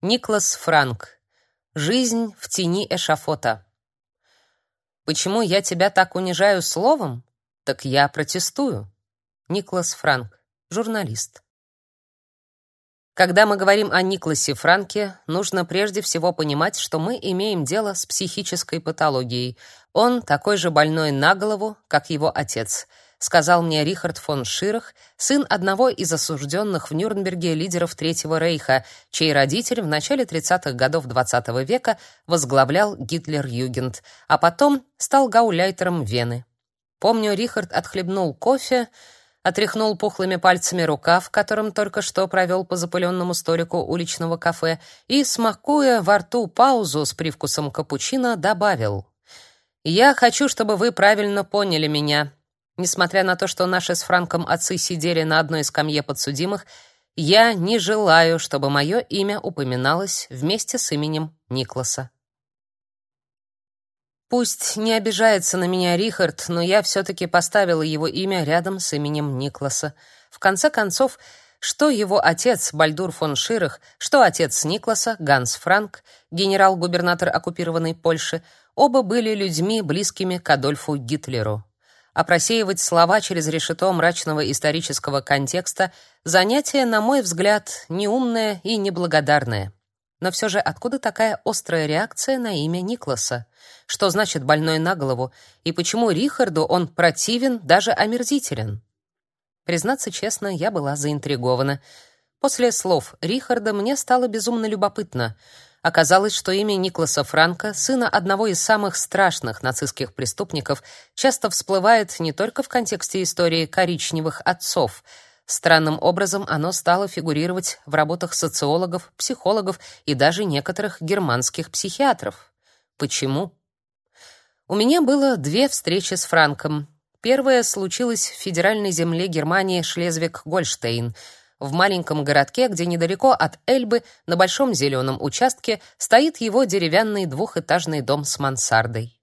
Никлас Франк. Жизнь в тени эшафота. Почему я тебя так унижаю словом? Так я протестую. Никлас Франк, журналист. Когда мы говорим о Никласе Франке, нужно прежде всего понимать, что мы имеем дело с психической патологией. Он такой же больной на голову, как его отец — сказал мне Рихард фон Ширах, сын одного из осужденных в Нюрнберге лидеров Третьего рейха, чей родитель в начале 30-х годов XX -го века возглавлял Гитлер-Югент, а потом стал гауляйтером Вены. Помню, Рихард отхлебнул кофе, отряхнул пухлыми пальцами рукав, которым только что провел по запыленному столику уличного кафе, и, смакуя во рту паузу с привкусом капучино, добавил: "Я хочу, чтобы вы правильно поняли меня. Несмотря на то, что наши с Франком отцы сидели на одной скамье подсудимых, я не желаю, чтобы мое имя упоминалось вместе с именем Никласа. Пусть не обижается на меня Рихард, но я все таки поставила его имя рядом с именем Никласа. В конце концов, что его отец Бальдур фон Ширах, что отец Никласа Ганс Франк, генерал-губернатор оккупированной Польши, оба были людьми близкими к Адольфу Гитлеру а просеивать слова через решето мрачного исторического контекста занятие, на мой взгляд, неумное и неблагодарное. Но все же откуда такая острая реакция на имя Никласа? Что значит больной на голову и почему Рихарду он противен, даже омерзителен? Признаться честно, я была заинтригована. После слов Рихарда мне стало безумно любопытно. Оказалось, что имя Никласа Франка, сына одного из самых страшных нацистских преступников, часто всплывает не только в контексте истории коричневых отцов. Странным образом оно стало фигурировать в работах социологов, психологов и даже некоторых германских психиатров. Почему? У меня было две встречи с Франком. Первая случилась в федеральной земле Германии Шлезвиг-Гольштейн — в маленьком городке, где недалеко от Эльбы, на большом зеленом участке, стоит его деревянный двухэтажный дом с мансардой.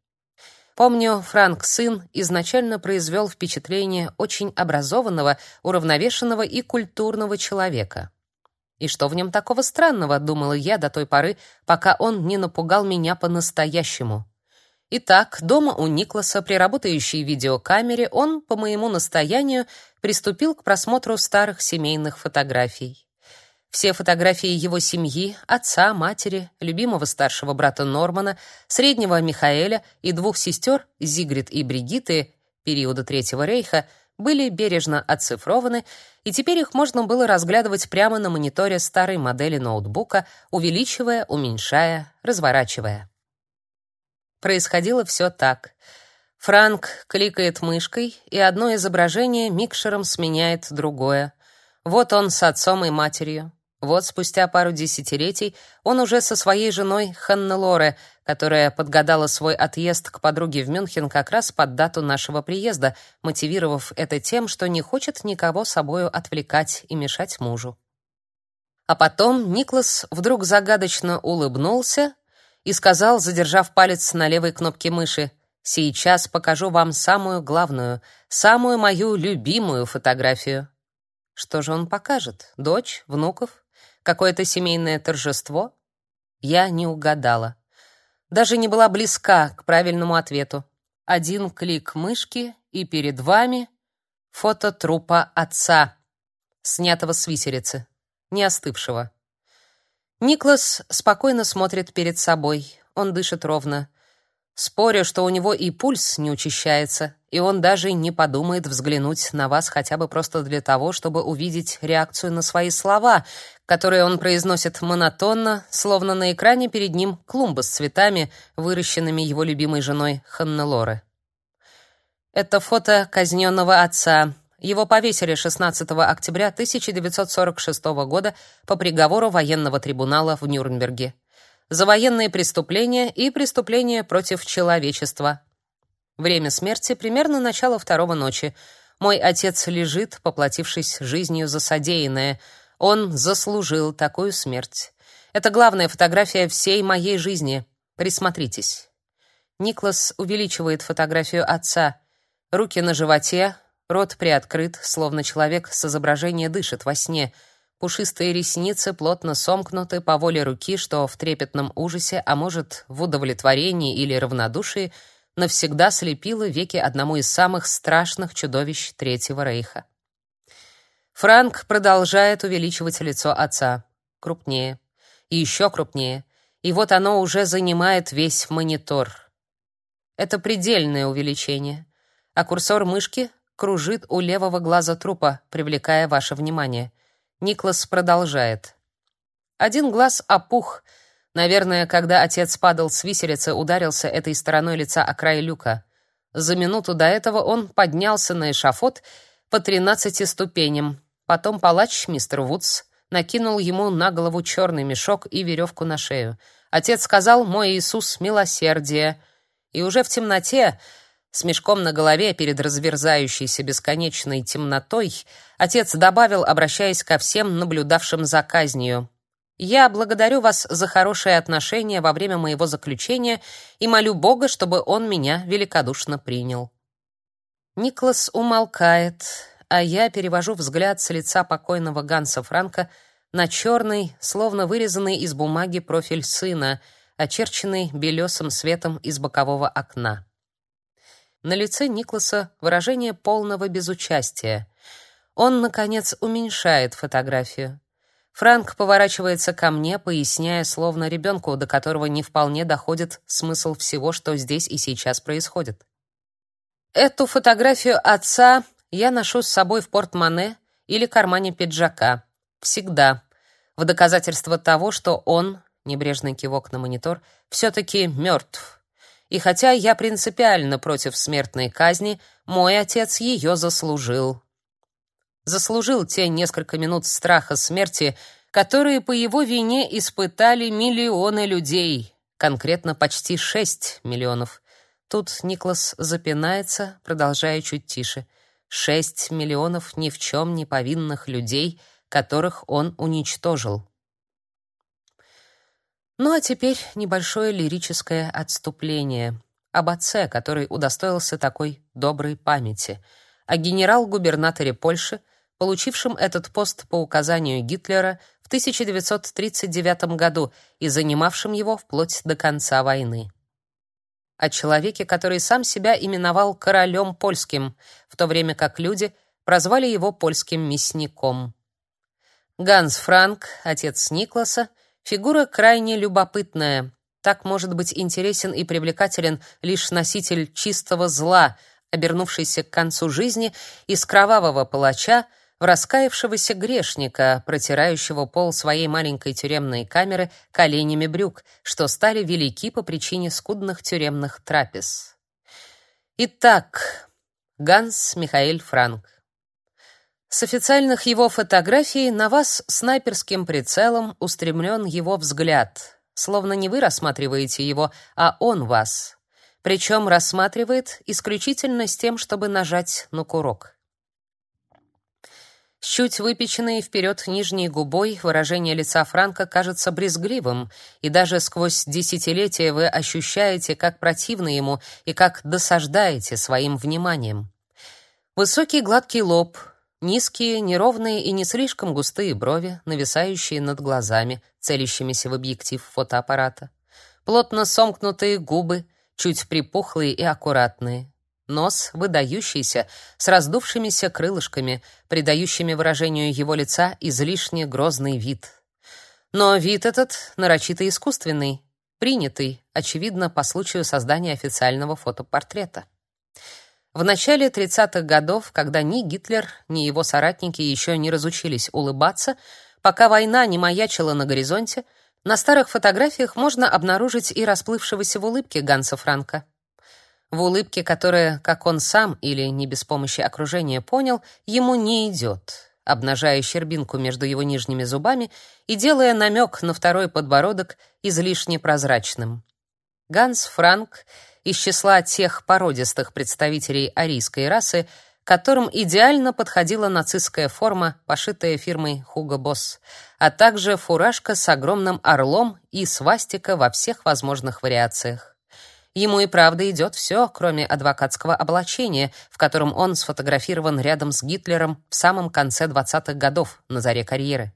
Помню, Франк сын изначально произвел впечатление очень образованного, уравновешенного и культурного человека. И что в нем такого странного, думала я до той поры, пока он не напугал меня по-настоящему. Итак, дома у Никласа при работающей видеокамере он, по моему настоянию, приступил к просмотру старых семейных фотографий. Все фотографии его семьи, отца, матери, любимого старшего брата Нормана, среднего Михаэля и двух сестер Зигрид и Бригитты периода Третьего рейха были бережно оцифрованы, и теперь их можно было разглядывать прямо на мониторе старой модели ноутбука, увеличивая, уменьшая, разворачивая. Происходило все так. Франк кликает мышкой, и одно изображение микшером сменяет другое. Вот он с отцом и матерью. Вот спустя пару десятилетий он уже со своей женой Ханнелоре, которая подгадала свой отъезд к подруге в Мюнхен как раз под дату нашего приезда, мотивировав это тем, что не хочет никого собою отвлекать и мешать мужу. А потом Никлас вдруг загадочно улыбнулся и сказал, задержав палец на левой кнопке мыши: "Сейчас покажу вам самую главную, самую мою любимую фотографию". Что же он покажет? Дочь, внуков, какое-то семейное торжество? Я не угадала. Даже не была близка к правильному ответу. Один клик мышки, и перед вами фото трупа отца, снятого с виселицы, не остывшего. Никлас спокойно смотрит перед собой. Он дышит ровно. Спорю, что у него и пульс не учащается, и он даже не подумает взглянуть на вас хотя бы просто для того, чтобы увидеть реакцию на свои слова, которые он произносит монотонно, словно на экране перед ним клумба с цветами, выращенными его любимой женой Ханнелоре. Это фото казненного отца, его повесили 16 октября 1946 года по приговору военного трибунала в Нюрнберге за военные преступления и преступления против человечества. Время смерти примерно начало второго ночи. Мой отец лежит, поплатившись жизнью за содеянное. Он заслужил такую смерть. Это главная фотография всей моей жизни. Присмотритесь. Никлас увеличивает фотографию отца. Руки на животе, Рот приоткрыт, словно человек с изображения дышит во сне. Пушистые ресницы плотно сомкнуты по воле руки, что в трепетном ужасе, а может, в удовлетворении или равнодушии, навсегда слепило веки одному из самых страшных чудовищ Третьего Рейха. Франк продолжает увеличивать лицо отца. Крупнее. И еще крупнее. И вот оно уже занимает весь монитор. Это предельное увеличение. А курсор мышки кружит у левого глаза трупа, привлекая ваше внимание. Никлас продолжает. Один глаз опух. Наверное, когда отец падал с виселицы, ударился этой стороной лица о край люка. За минуту до этого он поднялся на эшафот по тринадцати ступеням. Потом палач, мистер Вудс, накинул ему на голову черный мешок и веревку на шею. Отец сказал «Мой Иисус, милосердие!» И уже в темноте, с мешком на голове перед разверзающейся бесконечной темнотой, отец добавил, обращаясь ко всем наблюдавшим за казнью: "Я благодарю вас за хорошие отношения во время моего заключения и молю Бога, чтобы он меня великодушно принял". Никлас умолкает, а я перевожу взгляд с лица покойного Ганса Франка на черный, словно вырезанный из бумаги профиль сына, очерченный белесым светом из бокового окна. На лице Никласа выражение полного безучастия. Он наконец уменьшает фотографию. Франк поворачивается ко мне, поясняя, словно ребенку, до которого не вполне доходит смысл всего, что здесь и сейчас происходит. Эту фотографию отца я ношу с собой в портмоне или кармане пиджака. Всегда. В доказательство того, что он, небрежный кивок на монитор, все таки мертв. И хотя я принципиально против смертной казни, мой отец ее заслужил. Заслужил те несколько минут страха смерти, которые по его вине испытали миллионы людей, конкретно почти шесть миллионов. Тут Никлас запинается, продолжая чуть тише. Шесть миллионов ни в чем не повинных людей, которых он уничтожил. Ну а теперь небольшое лирическое отступление об отце, который удостоился такой доброй памяти, о генерал-губернаторе Польши, получившем этот пост по указанию Гитлера в 1939 году и занимавшем его вплоть до конца войны. О человеке, который сам себя именовал королем польским, в то время как люди прозвали его польским мясником. Ганс Франк, отец Никласа, Фигура крайне любопытная. Так может быть интересен и привлекателен лишь носитель чистого зла, обернувшийся к концу жизни из кровавого палача в раскаявшегося грешника, протирающего пол своей маленькой тюремной камеры коленями брюк, что стали велики по причине скудных тюремных трапез. Итак, Ганс Михаэль Франк. С официальных его фотографий на вас снайперским прицелом устремлен его взгляд, словно не вы рассматриваете его, а он вас. Причем рассматривает исключительно с тем, чтобы нажать на курок. С чуть выпеченной вперед нижней губой выражение лица Франка кажется брезгливым, и даже сквозь десятилетия вы ощущаете, как противно ему и как досаждаете своим вниманием. Высокий гладкий лоб — Низкие, неровные и не слишком густые брови, нависающие над глазами, целящимися в объектив фотоаппарата. Плотно сомкнутые губы, чуть припухлые и аккуратные. Нос выдающийся, с раздувшимися крылышками, придающими выражению его лица излишне грозный вид. Но вид этот нарочито искусственный, принятый, очевидно, по случаю создания официального фотопортрета. В начале 30-х годов, когда ни Гитлер, ни его соратники еще не разучились улыбаться, пока война не маячила на горизонте, на старых фотографиях можно обнаружить и расплывшегося в улыбке Ганса Франка. В улыбке, которая, как он сам или не без помощи окружения понял, ему не идет, обнажая щербинку между его нижними зубами и делая намек на второй подбородок излишне прозрачным. Ганс Франк из числа тех породистых представителей арийской расы, которым идеально подходила нацистская форма, пошитая фирмой Hugo Boss, а также фуражка с огромным орлом и свастика во всех возможных вариациях. Ему и правда идет все, кроме адвокатского облачения, в котором он сфотографирован рядом с Гитлером в самом конце 20-х годов, на заре карьеры.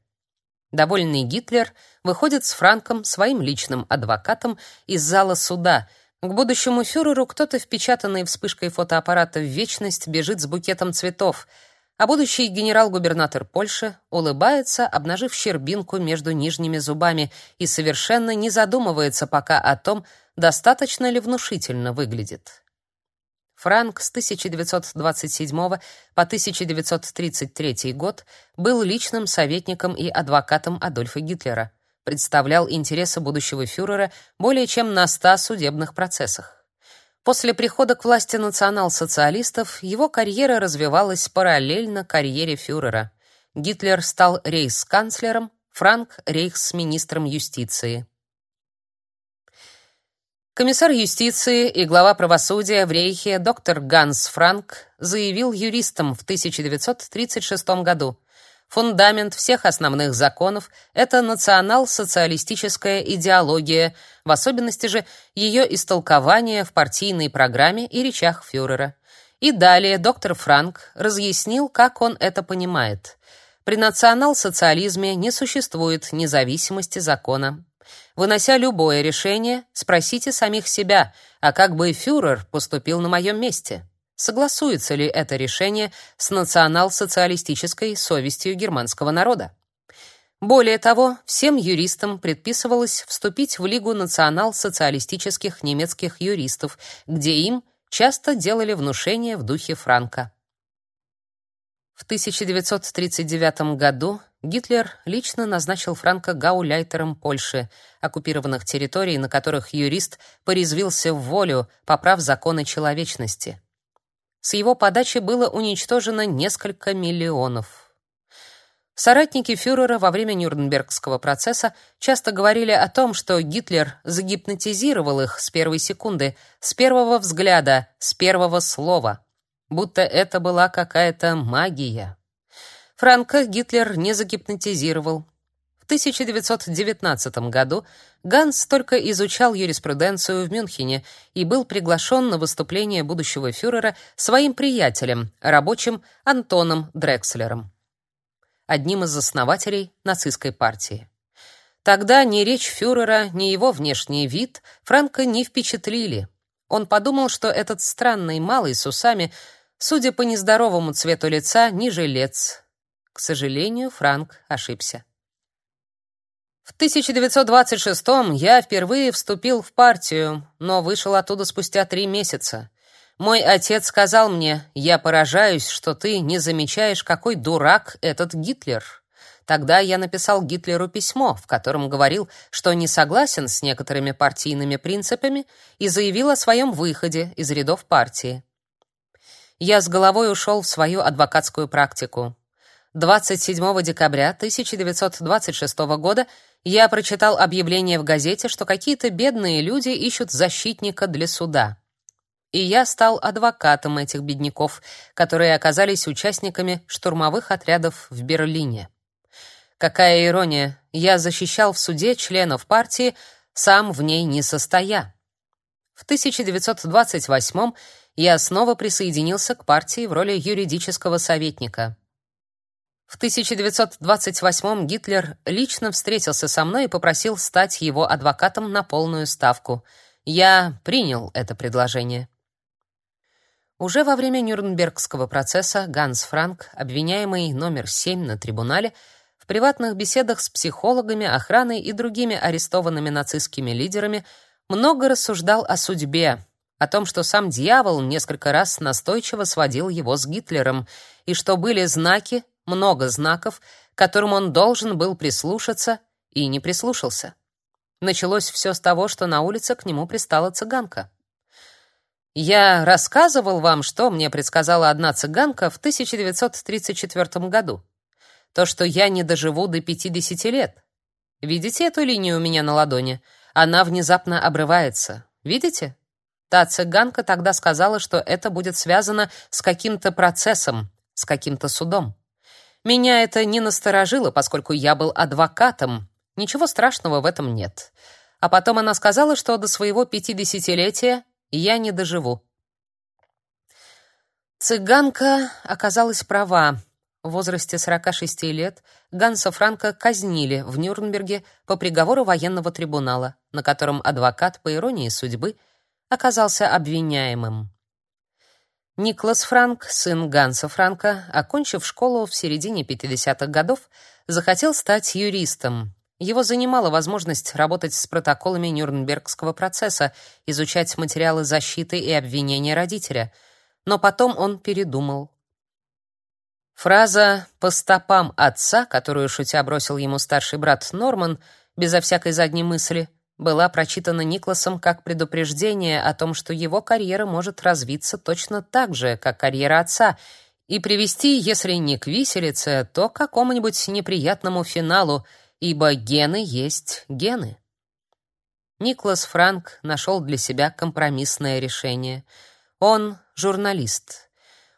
Довольный Гитлер выходит с Франком, своим личным адвокатом, из зала суда. К будущему фюреру кто-то, впечатанный вспышкой фотоаппарата в вечность, бежит с букетом цветов, а будущий генерал-губернатор Польши улыбается, обнажив щербинку между нижними зубами, и совершенно не задумывается пока о том, достаточно ли внушительно выглядит. Франк с 1927 по 1933 год был личным советником и адвокатом Адольфа Гитлера, представлял интересы будущего фюрера более чем на 100 судебных процессах. После прихода к власти национал-социалистов его карьера развивалась параллельно карьере фюрера. Гитлер стал рейхсканцлером, Франк — рейхсминистром юстиции. Комиссар юстиции и глава правосудия в Рейхе доктор Ганс Франк заявил юристам в 1936 году: фундамент всех основных законов это национал-социалистическая идеология, в особенности же ее истолкование в партийной программе и речах фюрера. И далее доктор Франк разъяснил, как он это понимает. При национал-социализме не существует независимости закона. Вынося любое решение, спросите самих себя, а как бы фюрер поступил на моем месте? Согласуется ли это решение с национал-социалистической совестью германского народа? Более того, всем юристам предписывалось вступить в Лигу национал-социалистических немецких юристов, где им часто делали внушения в духе Франка. В 1939 году Гитлер лично назначил Франка гауляйтером Польши, оккупированных территорий, на которых юрист порезвился в волю, поправ законы человечности. С его подачи было уничтожено несколько миллионов. Соратники фюрера во время Нюрнбергского процесса часто говорили о том, что Гитлер загипнотизировал их с первой секунды, с первого взгляда, с первого слова, будто это была какая-то магия. Франка Гитлер не загипнотизировал. В 1919 году Ганс только изучал юриспруденцию в Мюнхене и был приглашен на выступление будущего фюрера своим приятелем, рабочим Антоном Дрекслером, одним из основателей нацистской партии. Тогда ни речь фюрера, ни его внешний вид Франка не впечатлили. Он подумал, что этот странный малый с усами, судя по нездоровому цвету лица, не жилец, к сожалению, Франк ошибся. В 1926-м я впервые вступил в партию, но вышел оттуда спустя три месяца. Мой отец сказал мне: "Я поражаюсь, что ты не замечаешь, какой дурак этот Гитлер". Тогда я написал Гитлеру письмо, в котором говорил, что не согласен с некоторыми партийными принципами и заявил о своем выходе из рядов партии. Я с головой ушел в свою адвокатскую практику. 27 декабря 1926 года я прочитал объявление в газете, что какие-то бедные люди ищут защитника для суда. И я стал адвокатом этих бедняков, которые оказались участниками штурмовых отрядов в Берлине. Какая ирония, я защищал в суде членов партии, сам в ней не состоя. В 1928 я снова присоединился к партии в роли юридического советника. В 1928 Гитлер лично встретился со мной и попросил стать его адвокатом на полную ставку. Я принял это предложение. Уже во время Нюрнбергского процесса Ганс Франк, обвиняемый номер 7 на трибунале, в приватных беседах с психологами, охраной и другими арестованными нацистскими лидерами много рассуждал о судьбе, о том, что сам дьявол несколько раз настойчиво сводил его с Гитлером, и что были знаки, много знаков, которым он должен был прислушаться и не прислушался. Началось все с того, что на улице к нему пристала цыганка. Я рассказывал вам, что мне предсказала одна цыганка в 1934 году. То, что я не доживу до 50 лет. Видите эту линию у меня на ладони? Она внезапно обрывается. Видите? Та цыганка тогда сказала, что это будет связано с каким-то процессом, с каким-то судом. Меня это не насторожило, поскольку я был адвокатом. Ничего страшного в этом нет. А потом она сказала, что до своего пятидесятилетия я не доживу. Цыганка оказалась права. в возрасте 46 лет Ганса Франка казнили в Нюрнберге по приговору военного трибунала, на котором адвокат, по иронии судьбы, оказался обвиняемым. Никлас Франк, сын Ганса Франка, окончив школу в середине 50-х годов, захотел стать юристом. Его занимала возможность работать с протоколами Нюрнбергского процесса, изучать материалы защиты и обвинения родителя. Но потом он передумал. Фраза «по стопам отца», которую шутя бросил ему старший брат Норман, безо всякой задней мысли — была прочитана Никласом как предупреждение о том, что его карьера может развиться точно так же, как карьера отца, и привести, если не к виселице, то к какому-нибудь неприятному финалу, ибо гены есть гены. Никлас Франк нашел для себя компромиссное решение. Он журналист.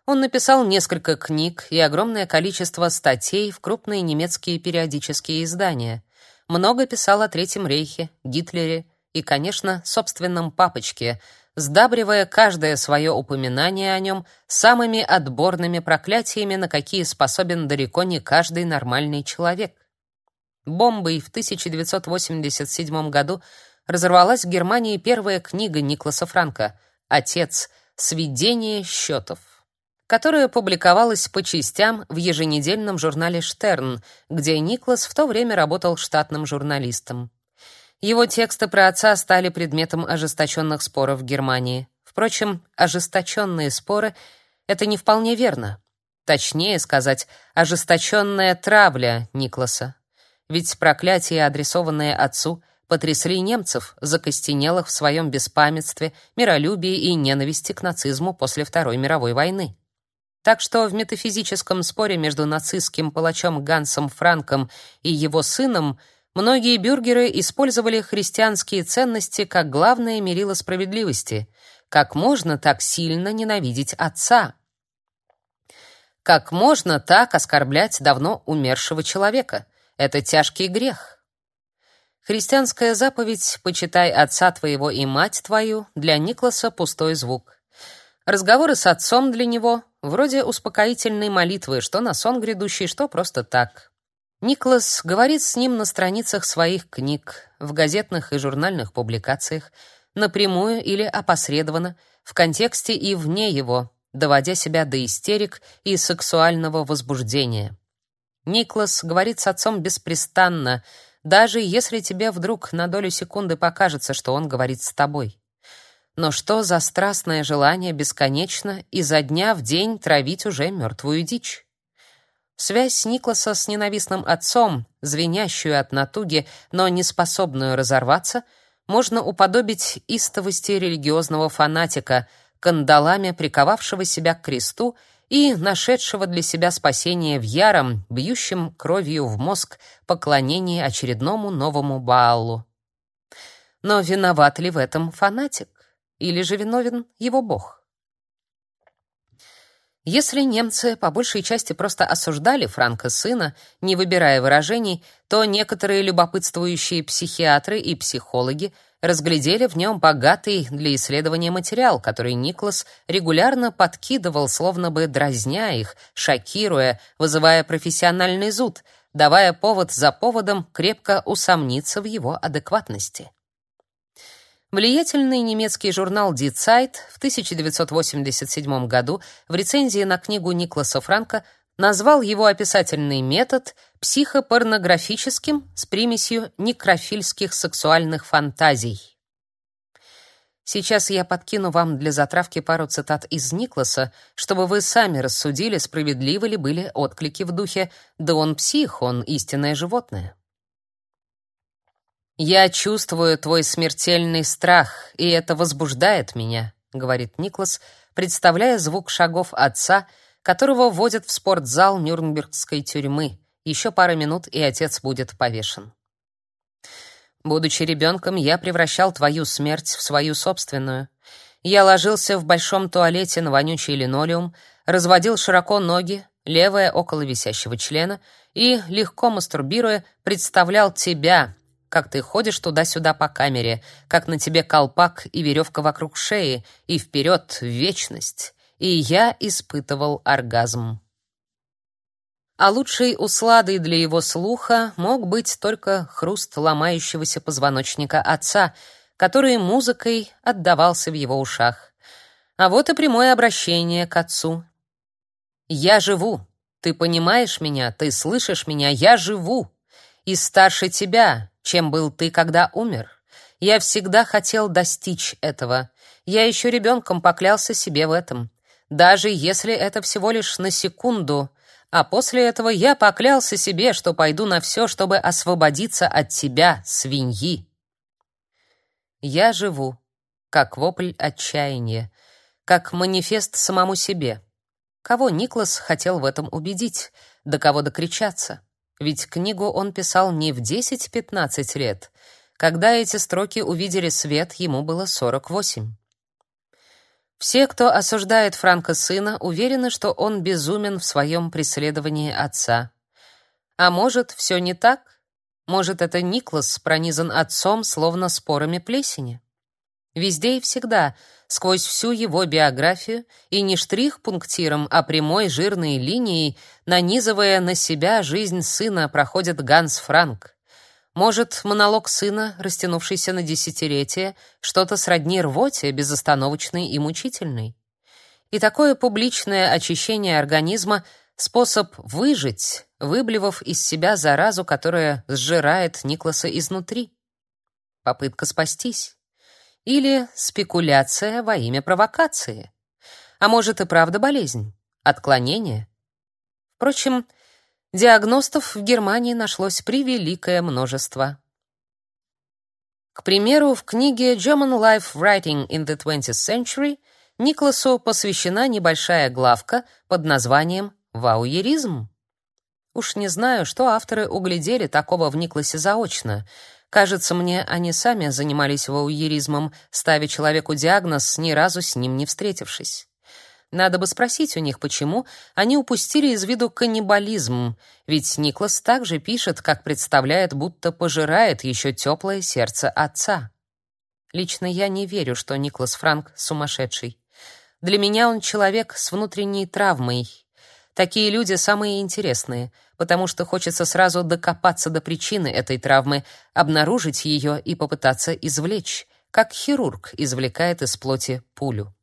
Он написал несколько книг и огромное количество статей в крупные немецкие периодические издания много писал о Третьем рейхе, Гитлере и, конечно, собственном папочке, сдабривая каждое свое упоминание о нем самыми отборными проклятиями, на какие способен далеко не каждый нормальный человек. Бомбой в 1987 году разорвалась в Германии первая книга Никласа Франка «Отец. Сведение счетов» которая публиковалась по частям в еженедельном журнале «Штерн», где Никлас в то время работал штатным журналистом. Его тексты про отца стали предметом ожесточенных споров в Германии. Впрочем, ожесточенные споры — это не вполне верно. Точнее сказать, ожесточенная травля Никласа. Ведь проклятия, адресованные отцу, потрясли немцев, закостенелых в своем беспамятстве, миролюбии и ненависти к нацизму после Второй мировой войны. Так что в метафизическом споре между нацистским палачом Гансом Франком и его сыном многие бюргеры использовали христианские ценности как главное мерило справедливости. Как можно так сильно ненавидеть отца? Как можно так оскорблять давно умершего человека? Это тяжкий грех. Христианская заповедь «Почитай отца твоего и мать твою» для Никласа пустой звук. Разговоры с отцом для него вроде успокоительной молитвы, что на сон грядущий, что просто так. Никлас говорит с ним на страницах своих книг, в газетных и журнальных публикациях, напрямую или опосредованно, в контексте и вне его, доводя себя до истерик и сексуального возбуждения. Никлас говорит с отцом беспрестанно, даже если тебе вдруг на долю секунды покажется, что он говорит с тобой. Но что за страстное желание бесконечно изо дня в день травить уже мертвую дичь? Связь Никласа с ненавистным отцом, звенящую от натуги, но не способную разорваться, можно уподобить истовости религиозного фанатика, кандалами приковавшего себя к кресту и нашедшего для себя спасение в яром, бьющем кровью в мозг поклонении очередному новому Баалу. Но виноват ли в этом фанатик? Или же виновен его бог? Если немцы по большей части просто осуждали Франка сына, не выбирая выражений, то некоторые любопытствующие психиатры и психологи разглядели в нем богатый для исследования материал, который Никлас регулярно подкидывал, словно бы дразня их, шокируя, вызывая профессиональный зуд, давая повод за поводом крепко усомниться в его адекватности. Влиятельный немецкий журнал Die Zeit в 1987 году в рецензии на книгу Никласа Франка назвал его описательный метод психопорнографическим с примесью некрофильских сексуальных фантазий. Сейчас я подкину вам для затравки пару цитат из Никласа, чтобы вы сами рассудили, справедливы ли были отклики в духе «да он псих, он истинное животное». «Я чувствую твой смертельный страх, и это возбуждает меня», — говорит Никлас, представляя звук шагов отца, которого вводят в спортзал Нюрнбергской тюрьмы. Еще пара минут, и отец будет повешен. Будучи ребенком, я превращал твою смерть в свою собственную. Я ложился в большом туалете на вонючий линолеум, разводил широко ноги, левая около висящего члена, и, легко мастурбируя, представлял тебя, как ты ходишь туда-сюда по камере, как на тебе колпак и веревка вокруг шеи, и вперед в вечность. И я испытывал оргазм. а лучшей усладой для его слуха мог быть только хруст ломающегося позвоночника отца, который музыкой отдавался в его ушах. А вот и прямое обращение к отцу. «Я живу. Ты понимаешь меня? Ты слышишь меня? Я живу. И старше тебя, чем был ты, когда умер. Я всегда хотел достичь этого. Я еще ребенком поклялся себе в этом. Даже если это всего лишь на секунду — а после этого я поклялся себе, что пойду на все, чтобы освободиться от тебя, свиньи. Я живу, как вопль отчаяния, как манифест самому себе. Кого Никлас хотел в этом убедить, до кого докричаться? Ведь книгу он писал не в 10-15 лет. Когда эти строки увидели свет, ему было 48. Все, кто осуждает Франка сына, уверены, что он безумен в своем преследовании отца. А может, все не так? Может, это Никлас пронизан отцом, словно спорами плесени? Везде и всегда, сквозь всю его биографию, и не штрих-пунктиром, а прямой жирной линией, нанизывая на себя жизнь сына, проходит Ганс Франк. Может, монолог сына, растянувшийся на десятилетия, что-то сродни рвоте, безостановочной и мучительной? И такое публичное очищение организма — способ выжить, выблевав из себя заразу, которая сжирает Никласа изнутри. Попытка спастись. Или спекуляция во имя провокации. А может и правда болезнь, отклонение. Впрочем, Диагностов в Германии нашлось превеликое множество. К примеру, в книге German Life Writing in the 20th Century Никласу посвящена небольшая главка под названием «Вауеризм». Уж не знаю, что авторы углядели такого в Никласе заочно. Кажется мне, они сами занимались вауеризмом, ставя человеку диагноз, ни разу с ним не встретившись. Надо бы спросить у них, почему они упустили из виду каннибализм, ведь Никлас также пишет, как представляет, будто пожирает еще теплое сердце отца. Лично я не верю, что Никлас Франк сумасшедший. Для меня он человек с внутренней травмой. Такие люди самые интересные, потому что хочется сразу докопаться до причины этой травмы, обнаружить ее и попытаться извлечь, как хирург извлекает из плоти пулю.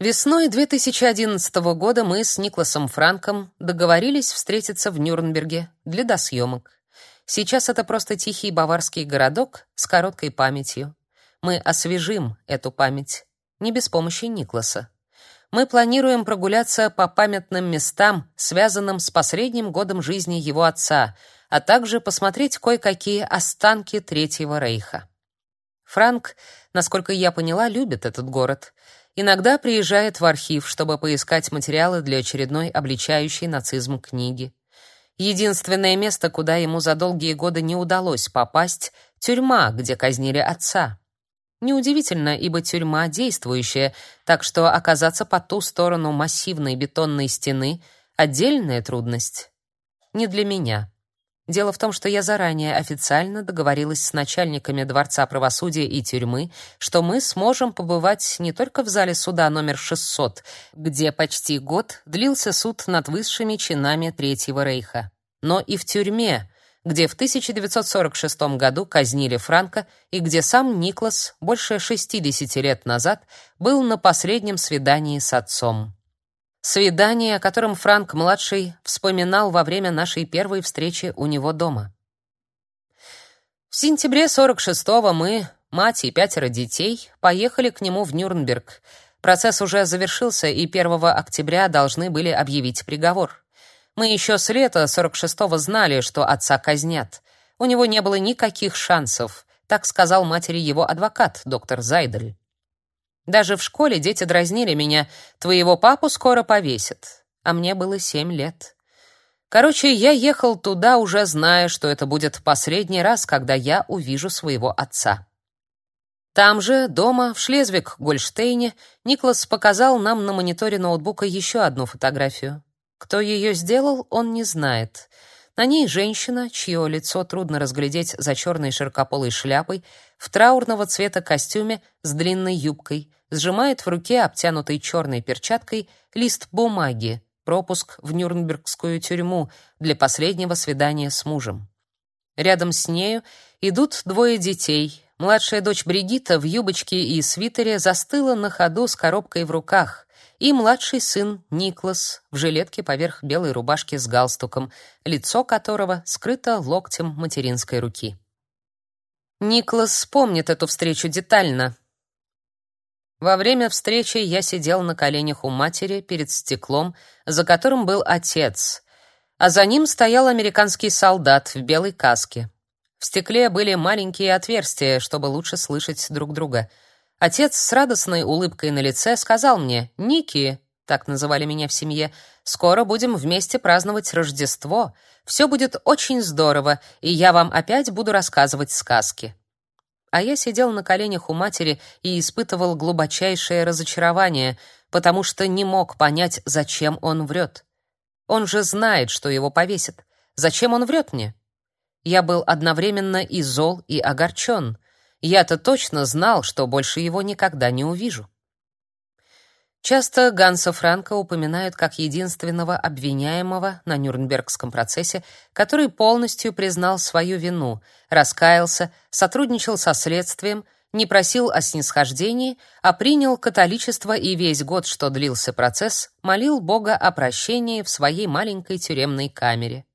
Весной 2011 года мы с Никласом Франком договорились встретиться в Нюрнберге для досъемок. Сейчас это просто тихий баварский городок с короткой памятью. Мы освежим эту память, не без помощи Никласа. Мы планируем прогуляться по памятным местам, связанным с последним годом жизни его отца, а также посмотреть кое-какие останки Третьего Рейха. Франк, насколько я поняла, любит этот город — Иногда приезжает в архив, чтобы поискать материалы для очередной обличающей нацизм книги. Единственное место, куда ему за долгие годы не удалось попасть тюрьма, где казнили отца. Неудивительно, ибо тюрьма действующая, так что оказаться по ту сторону массивной бетонной стены отдельная трудность. Не для меня. Дело в том, что я заранее официально договорилась с начальниками Дворца правосудия и тюрьмы, что мы сможем побывать не только в зале суда номер 600, где почти год длился суд над высшими чинами Третьего Рейха, но и в тюрьме, где в 1946 году казнили Франка и где сам Никлас больше 60 лет назад был на последнем свидании с отцом. Свидание, о котором Франк-младший вспоминал во время нашей первой встречи у него дома. В сентябре 46-го мы, мать и пятеро детей, поехали к нему в Нюрнберг. Процесс уже завершился, и 1 октября должны были объявить приговор. Мы еще с лета 46-го знали, что отца казнят. У него не было никаких шансов, так сказал матери его адвокат, доктор Зайдель. Даже в школе дети дразнили меня: "Твоего папу скоро повесят". А мне было семь лет. Короче, я ехал туда, уже зная, что это будет последний раз, когда я увижу своего отца. Там же, дома, в Шлезвиг-Гольштейне, Никлас показал нам на мониторе ноутбука еще одну фотографию. Кто ее сделал, он не знает. На ней женщина, чье лицо трудно разглядеть за черной широкополой шляпой, в траурного цвета костюме с длинной юбкой, сжимает в руке, обтянутой черной перчаткой, лист бумаги, пропуск в Нюрнбергскую тюрьму для последнего свидания с мужем. Рядом с нею идут двое детей. Младшая дочь Бригитта в юбочке и свитере застыла на ходу с коробкой в руках, и младший сын Никлас в жилетке поверх белой рубашки с галстуком, лицо которого скрыто локтем материнской руки. Никлас помнит эту встречу детально. Во время встречи я сидел на коленях у матери перед стеклом, за которым был отец, а за ним стоял американский солдат в белой каске. В стекле были маленькие отверстия, чтобы лучше слышать друг друга. Отец с радостной улыбкой на лице сказал мне: "Ники, так называли меня в семье, скоро будем вместе праздновать Рождество. Все будет очень здорово, и я вам опять буду рассказывать сказки". А я сидел на коленях у матери и испытывал глубочайшее разочарование, потому что не мог понять, зачем он врет. Он же знает, что его повесят. Зачем он врет мне? Я был одновременно и зол, и огорчен. Я-то точно знал, что больше его никогда не увижу. Часто Ганса Франка упоминают как единственного обвиняемого на Нюрнбергском процессе, который полностью признал свою вину, раскаялся, сотрудничал со следствием, не просил о снисхождении, а принял католичество и весь год, что длился процесс, молил Бога о прощении в своей маленькой тюремной камере.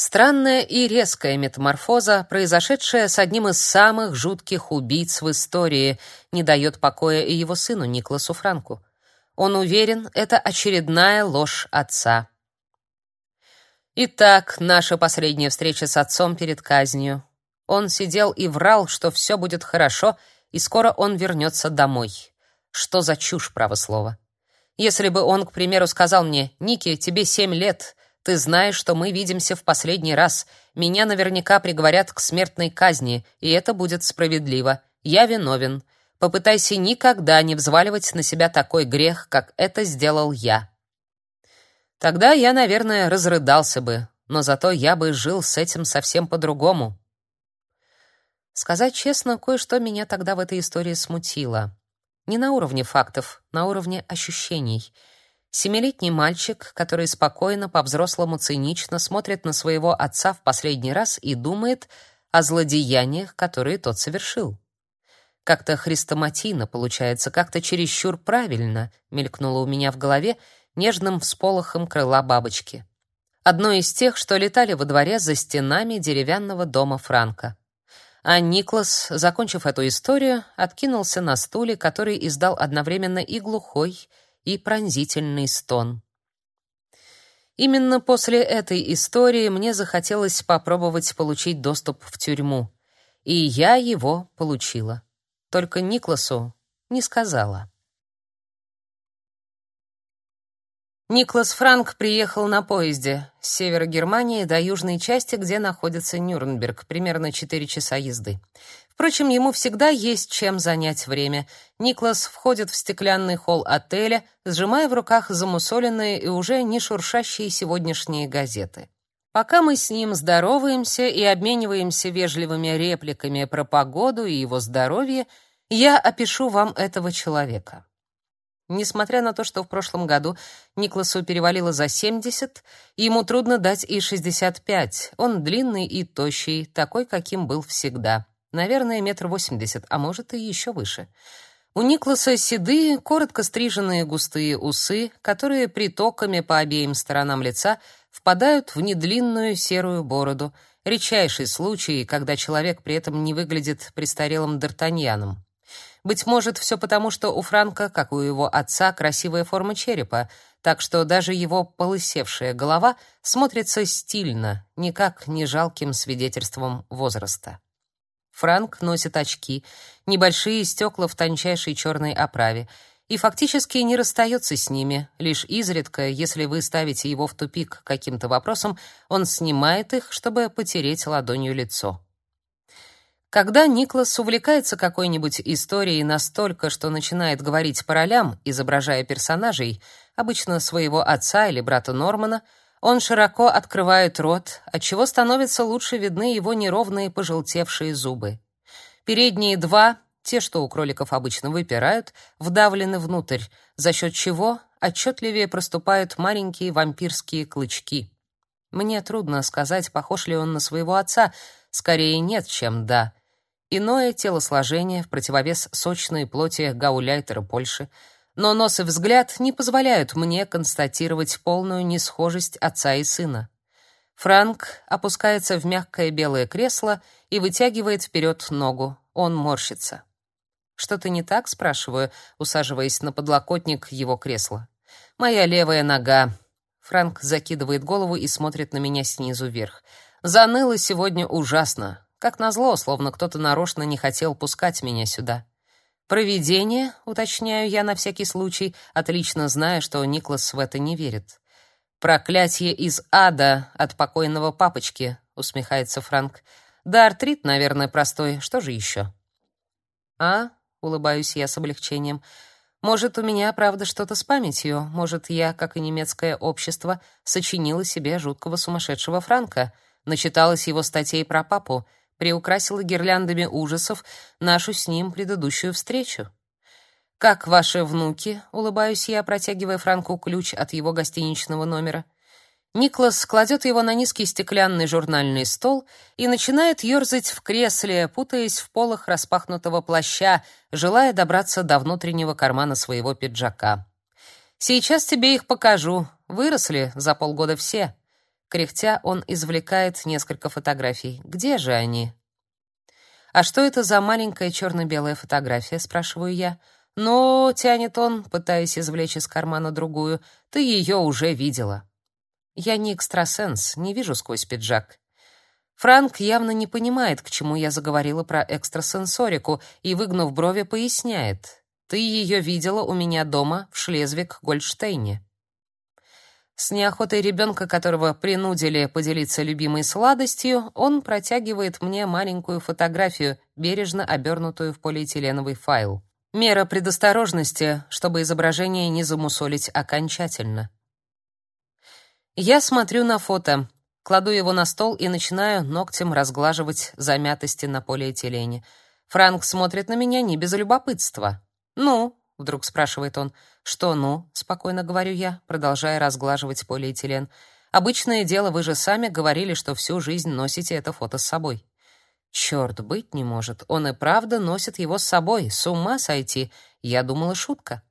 Странная и резкая метаморфоза, произошедшая с одним из самых жутких убийц в истории, не дает покоя и его сыну Никласу Франку. Он уверен, это очередная ложь отца. Итак, наша последняя встреча с отцом перед казнью. Он сидел и врал, что все будет хорошо, и скоро он вернется домой. Что за чушь, право слово. Если бы он, к примеру, сказал мне, «Ники, тебе семь лет, ты знаешь, что мы видимся в последний раз, меня наверняка приговорят к смертной казни, и это будет справедливо. Я виновен. Попытайся никогда не взваливать на себя такой грех, как это сделал я». Тогда я, наверное, разрыдался бы, но зато я бы жил с этим совсем по-другому. Сказать честно, кое-что меня тогда в этой истории смутило. Не на уровне фактов, на уровне ощущений. Семилетний мальчик, который спокойно, по-взрослому цинично смотрит на своего отца в последний раз и думает о злодеяниях, которые тот совершил. Как-то хрестоматийно получается, как-то чересчур правильно, мелькнуло у меня в голове нежным всполохом крыла бабочки. Одно из тех, что летали во дворе за стенами деревянного дома Франка. А Никлас, закончив эту историю, откинулся на стуле, который издал одновременно и глухой, и пронзительный стон. Именно после этой истории мне захотелось попробовать получить доступ в тюрьму, и я его получила. Только Никласу не сказала. Никлас Франк приехал на поезде с севера Германии до южной части, где находится Нюрнберг, примерно 4 часа езды. Впрочем, ему всегда есть чем занять время. Никлас входит в стеклянный холл отеля, сжимая в руках замусоленные и уже не шуршащие сегодняшние газеты. Пока мы с ним здороваемся и обмениваемся вежливыми репликами про погоду и его здоровье, я опишу вам этого человека. Несмотря на то, что в прошлом году Никласу перевалило за 70, ему трудно дать и 65. Он длинный и тощий, такой, каким был всегда. Наверное, метр восемьдесят, а может и еще выше. У Никласа седые, коротко стриженные густые усы, которые притоками по обеим сторонам лица впадают в недлинную серую бороду. Редчайший случай, когда человек при этом не выглядит престарелым д'Артаньяном. Быть может, все потому, что у Франка, как у его отца, красивая форма черепа, так что даже его полысевшая голова смотрится стильно, никак не жалким свидетельством возраста. Франк носит очки, небольшие стекла в тончайшей черной оправе, и фактически не расстается с ними. Лишь изредка, если вы ставите его в тупик каким-то вопросом, он снимает их, чтобы потереть ладонью лицо. Когда Никлас увлекается какой-нибудь историей настолько, что начинает говорить по ролям, изображая персонажей, обычно своего отца или брата Нормана, Он широко открывает рот, отчего становятся лучше видны его неровные пожелтевшие зубы. Передние два, те, что у кроликов обычно выпирают, вдавлены внутрь, за счет чего отчетливее проступают маленькие вампирские клычки. Мне трудно сказать, похож ли он на своего отца, скорее нет, чем да. Иное телосложение в противовес сочной плоти гауляйтера Польши, но нос и взгляд не позволяют мне констатировать полную несхожесть отца и сына. Франк опускается в мягкое белое кресло и вытягивает вперед ногу. Он морщится. «Что-то не так?» — спрашиваю, усаживаясь на подлокотник его кресла. «Моя левая нога». Франк закидывает голову и смотрит на меня снизу вверх. «Заныло сегодня ужасно. Как назло, словно кто-то нарочно не хотел пускать меня сюда». «Провидение?» — уточняю я на всякий случай, отлично зная, что Никлас в это не верит. «Проклятие из ада от покойного папочки», — усмехается Франк. «Да артрит, наверное, простой. Что же еще?» «А?» — улыбаюсь я с облегчением. «Может, у меня, правда, что-то с памятью? Может, я, как и немецкое общество, сочинила себе жуткого сумасшедшего Франка, начиталась его статей про папу, приукрасила гирляндами ужасов нашу с ним предыдущую встречу?» «Как ваши внуки?» — улыбаюсь я, протягивая Франку ключ от его гостиничного номера. Никлас кладет его на низкий стеклянный журнальный стол и начинает ерзать в кресле, путаясь в полах распахнутого плаща, желая добраться до внутреннего кармана своего пиджака. «Сейчас тебе их покажу. Выросли за полгода все». Кряхтя, он извлекает несколько фотографий. «Где же они?» «А что это за маленькая черно-белая фотография?» — спрашиваю я. «Но», — тянет он, пытаясь извлечь из кармана другую, — «ты ее уже видела». Я не экстрасенс, не вижу сквозь пиджак. Франк явно не понимает, к чему я заговорила про экстрасенсорику, и, выгнув брови, поясняет. «Ты ее видела у меня дома в Шлезвиг-Гольштейне». С неохотой ребенка, которого принудили поделиться любимой сладостью, он протягивает мне маленькую фотографию, бережно обернутую в полиэтиленовый файл. Мера предосторожности, чтобы изображение не замусолить окончательно. Я смотрю на фото, кладу его на стол и начинаю ногтем разглаживать замятости на полиэтилене. Франк смотрит на меня не без любопытства. «Ну?» — вдруг спрашивает он. «Что «ну?» — спокойно говорю я, продолжая разглаживать полиэтилен. «Обычное дело, вы же сами говорили, что всю жизнь носите это фото с собой». Черт, быть не может. Он и правда носит его с собой. С ума сойти. Я думала, шутка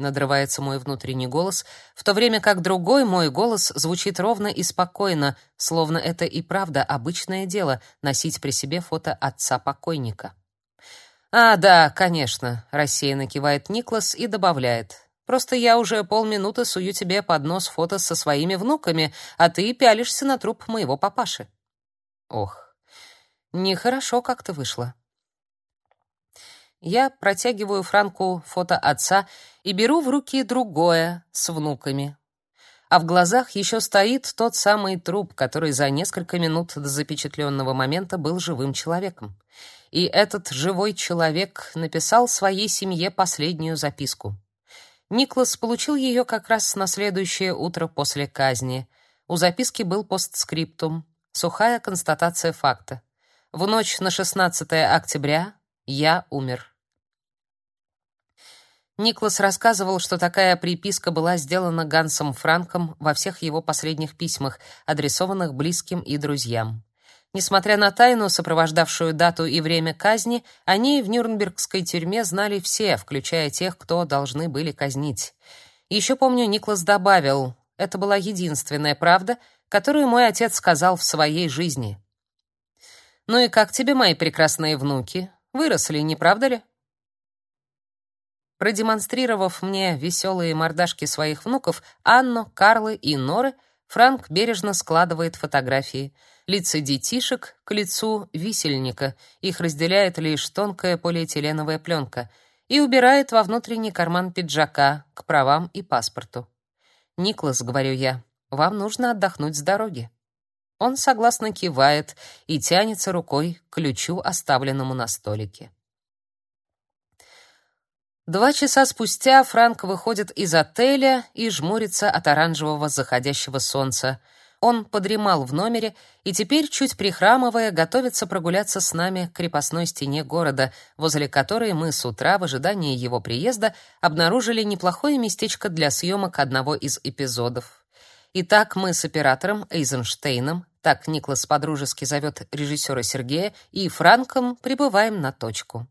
надрывается мой внутренний голос, в то время как другой мой голос звучит ровно и спокойно, словно это и правда обычное дело носить при себе фото отца покойника. А, да, конечно, рассеянно кивает Никлас и добавляет: Просто я уже полминуты сую тебе под нос фото со своими внуками, а ты пялишься на труп моего папаши. Ох. Нехорошо как-то вышло. Я протягиваю Франку фото отца и беру в руки другое с внуками. А в глазах еще стоит тот самый труп, который за несколько минут до запечатленного момента был живым человеком. И этот живой человек написал своей семье последнюю записку. Никлас получил ее как раз на следующее утро после казни. У записки был постскриптум, сухая констатация факта. В ночь на 16 октября я умер. Никлас рассказывал, что такая приписка была сделана Гансом Франком во всех его последних письмах, адресованных близким и друзьям. Несмотря на тайну, сопровождавшую дату и время казни, о ней в Нюрнбергской тюрьме знали все, включая тех, кто должны были казнить. Еще помню, Никлас добавил: "Это была единственная правда, которую мой отец сказал в своей жизни". Ну и как тебе, мои прекрасные внуки? Выросли, не правда ли? Продемонстрировав мне веселые мордашки своих внуков, Анну, Карлы и Норы, Франк бережно складывает фотографии. Лица детишек к лицу висельника, их разделяет лишь тонкая полиэтиленовая пленка, и убирает во внутренний карман пиджака к правам и паспорту. «Никлас», — говорю я, — «вам нужно отдохнуть с дороги». Он согласно кивает и тянется рукой к ключу, оставленному на столике. Два часа спустя Франк выходит из отеля и жмурится от оранжевого заходящего солнца. Он подремал в номере и теперь, чуть прихрамывая, готовится прогуляться с нами к крепостной стене города, возле которой мы с утра в ожидании его приезда обнаружили неплохое местечко для съемок одного из эпизодов. Итак, мы с оператором Эйзенштейном, так Никлас подружески зовет режиссера Сергея, и Франком прибываем на точку.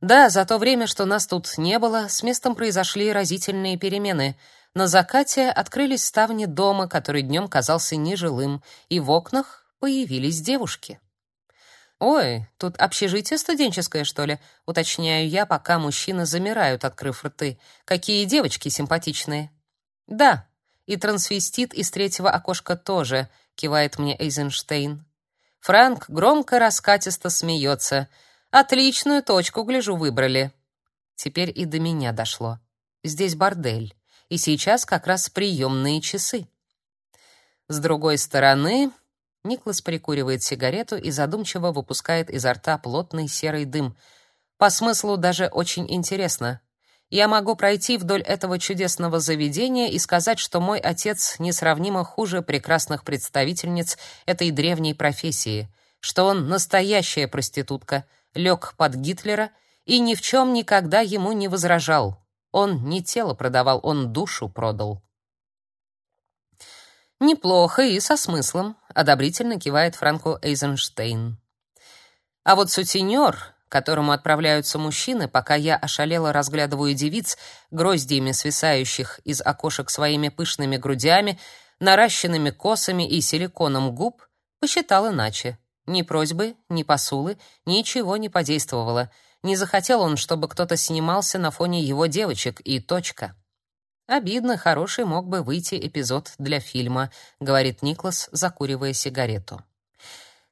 Да, за то время, что нас тут не было, с местом произошли разительные перемены — на закате открылись ставни дома, который днем казался нежилым, и в окнах появились девушки. «Ой, тут общежитие студенческое, что ли?» — уточняю я, пока мужчины замирают, открыв рты. «Какие девочки симпатичные!» «Да, и трансвестит из третьего окошка тоже», — кивает мне Эйзенштейн. Франк громко раскатисто смеется. «Отличную точку, гляжу, выбрали». Теперь и до меня дошло. Здесь бордель и сейчас как раз приемные часы. С другой стороны, Никлас прикуривает сигарету и задумчиво выпускает изо рта плотный серый дым. По смыслу даже очень интересно. Я могу пройти вдоль этого чудесного заведения и сказать, что мой отец несравнимо хуже прекрасных представительниц этой древней профессии, что он настоящая проститутка, лег под Гитлера и ни в чем никогда ему не возражал. Он не тело продавал, он душу продал. Неплохо и со смыслом, одобрительно кивает Франко Эйзенштейн. А вот сутенер, которому отправляются мужчины, пока я ошалело разглядываю девиц, гроздьями свисающих из окошек своими пышными грудями, наращенными косами и силиконом губ, посчитал иначе. Ни просьбы, ни посулы, ничего не подействовало — не захотел он, чтобы кто-то снимался на фоне его девочек, и точка. Обидно, хороший мог бы выйти эпизод для фильма, говорит Никлас, закуривая сигарету.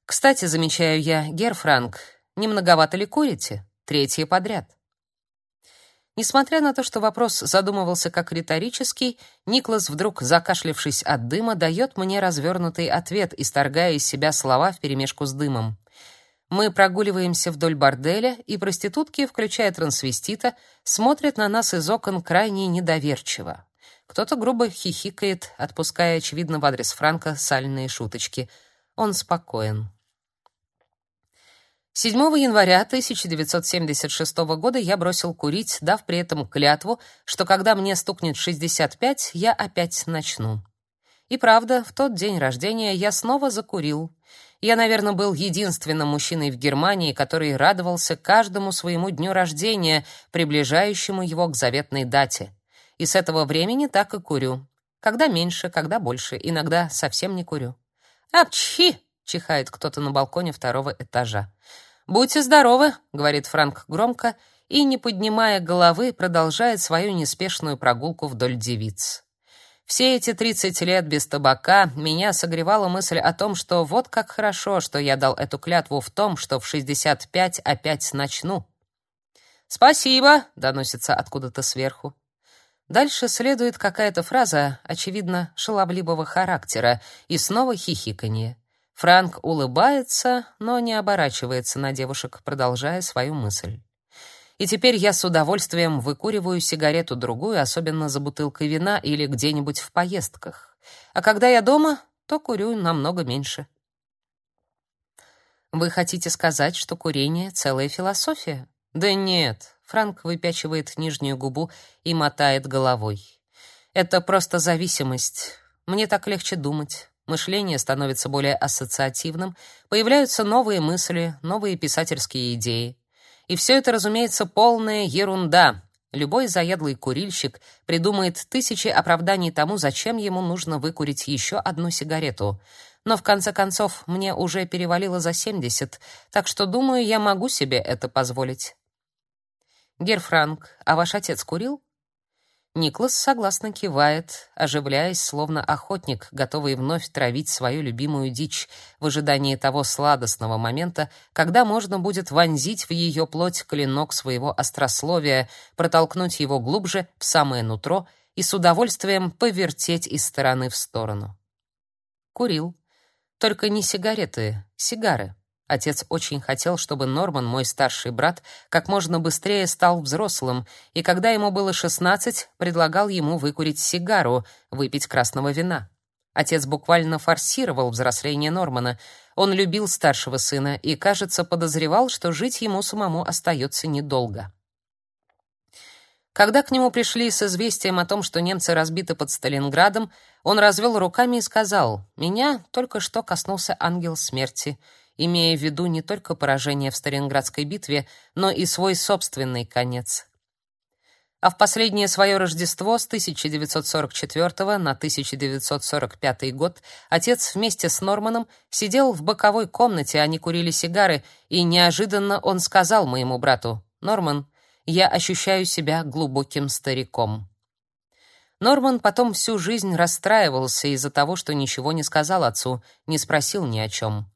Кстати, замечаю я, Гер Франк, не многовато ли курите? Третье подряд. Несмотря на то, что вопрос задумывался как риторический, Никлас вдруг, закашлявшись от дыма, дает мне развернутый ответ, исторгая из себя слова вперемешку с дымом. Мы прогуливаемся вдоль борделя, и проститутки, включая трансвестита, смотрят на нас из окон крайне недоверчиво. Кто-то грубо хихикает, отпуская, очевидно, в адрес Франка сальные шуточки. Он спокоен. 7 января 1976 года я бросил курить, дав при этом клятву, что когда мне стукнет 65, я опять начну. И правда, в тот день рождения я снова закурил. Я, наверное, был единственным мужчиной в Германии, который радовался каждому своему дню рождения, приближающему его к заветной дате. И с этого времени так и курю. Когда меньше, когда больше, иногда совсем не курю. «Апчхи!» — чихает кто-то на балконе второго этажа. «Будьте здоровы!» — говорит Франк громко и, не поднимая головы, продолжает свою неспешную прогулку вдоль девиц. Все эти 30 лет без табака меня согревала мысль о том, что вот как хорошо, что я дал эту клятву в том, что в 65 опять начну. «Спасибо!» — доносится откуда-то сверху. Дальше следует какая-то фраза, очевидно, шаловливого характера, и снова хихиканье. Франк улыбается, но не оборачивается на девушек, продолжая свою мысль. И теперь я с удовольствием выкуриваю сигарету другую, особенно за бутылкой вина или где-нибудь в поездках. А когда я дома, то курю намного меньше. Вы хотите сказать, что курение целая философия? Да нет, Франк выпячивает нижнюю губу и мотает головой. Это просто зависимость. Мне так легче думать. Мышление становится более ассоциативным, появляются новые мысли, новые писательские идеи. И все это, разумеется, полная ерунда. Любой заядлый курильщик придумает тысячи оправданий тому, зачем ему нужно выкурить еще одну сигарету. Но в конце концов мне уже перевалило за 70, так что думаю, я могу себе это позволить. Гер Франк, а ваш отец курил? Никлас согласно кивает, оживляясь, словно охотник, готовый вновь травить свою любимую дичь в ожидании того сладостного момента, когда можно будет вонзить в ее плоть клинок своего острословия, протолкнуть его глубже в самое нутро и с удовольствием повертеть из стороны в сторону. Курил. Только не сигареты, сигары. Отец очень хотел, чтобы Норман, мой старший брат, как можно быстрее стал взрослым, и когда ему было 16, предлагал ему выкурить сигару, выпить красного вина. Отец буквально форсировал взросление Нормана. Он любил старшего сына и, кажется, подозревал, что жить ему самому остается недолго. Когда к нему пришли с известием о том, что немцы разбиты под Сталинградом, он развел руками и сказал: "Меня только что коснулся ангел смерти" имея в виду не только поражение в Сталинградской битве, но и свой собственный конец. А в последнее свое Рождество с 1944 на 1945 год отец вместе с Норманом сидел в боковой комнате, они курили сигары, и неожиданно он сказал моему брату: "Норман, я ощущаю себя глубоким стариком". Норман потом всю жизнь расстраивался из-за того, что ничего не сказал отцу, не спросил ни о чем.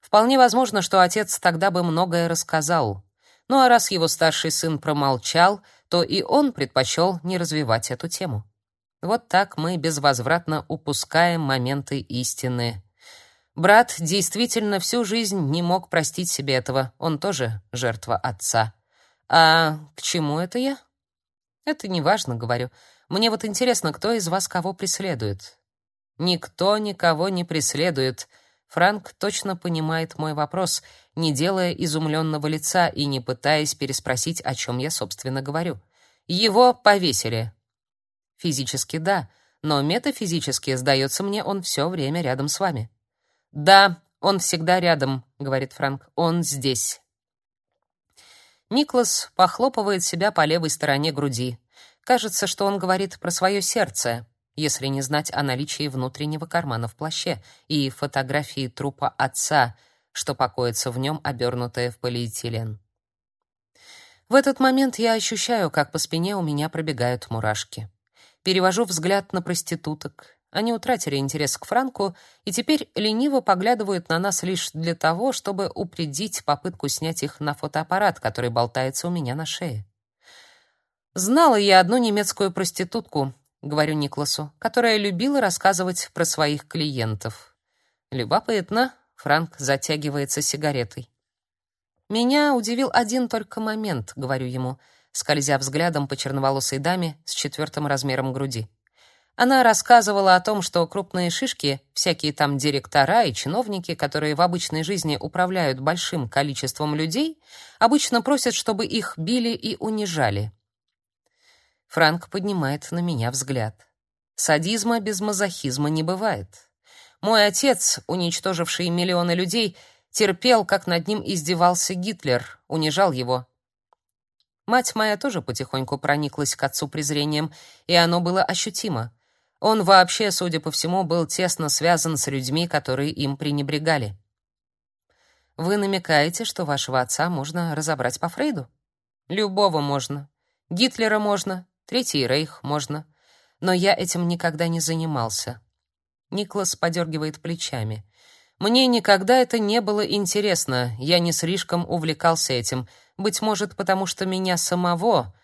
Вполне возможно, что отец тогда бы многое рассказал. Ну а раз его старший сын промолчал, то и он предпочел не развивать эту тему. Вот так мы безвозвратно упускаем моменты истины. Брат действительно всю жизнь не мог простить себе этого. Он тоже жертва отца. А к чему это я? Это не важно, говорю. Мне вот интересно, кто из вас кого преследует? Никто никого не преследует, Франк точно понимает мой вопрос, не делая изумленного лица и не пытаясь переспросить, о чем я, собственно, говорю. Его повесили. Физически да, но метафизически, сдается мне, он все время рядом с вами. Да, он всегда рядом, говорит Франк. Он здесь. Никлас похлопывает себя по левой стороне груди. Кажется, что он говорит про свое сердце если не знать о наличии внутреннего кармана в плаще и фотографии трупа отца, что покоится в нем, обернутая в полиэтилен. В этот момент я ощущаю, как по спине у меня пробегают мурашки. Перевожу взгляд на проституток. Они утратили интерес к Франку и теперь лениво поглядывают на нас лишь для того, чтобы упредить попытку снять их на фотоаппарат, который болтается у меня на шее. Знала я одну немецкую проститутку, говорю Никласу, которая любила рассказывать про своих клиентов. Любопытно, Франк затягивается сигаретой. Меня удивил один только момент, говорю ему, скользя взглядом по черноволосой даме с четвертым размером груди. Она рассказывала о том, что крупные шишки, всякие там директора и чиновники, которые в обычной жизни управляют большим количеством людей, обычно просят, чтобы их били и унижали. Франк поднимает на меня взгляд. Садизма без мазохизма не бывает. Мой отец, уничтоживший миллионы людей, терпел, как над ним издевался Гитлер, унижал его. Мать моя тоже потихоньку прониклась к отцу презрением, и оно было ощутимо. Он вообще, судя по всему, был тесно связан с людьми, которые им пренебрегали. Вы намекаете, что вашего отца можно разобрать по Фрейду? Любого можно. Гитлера можно, Третий рейх можно, но я этим никогда не занимался. Никлас подергивает плечами. Мне никогда это не было интересно, я не слишком увлекался этим, быть может, потому что меня самого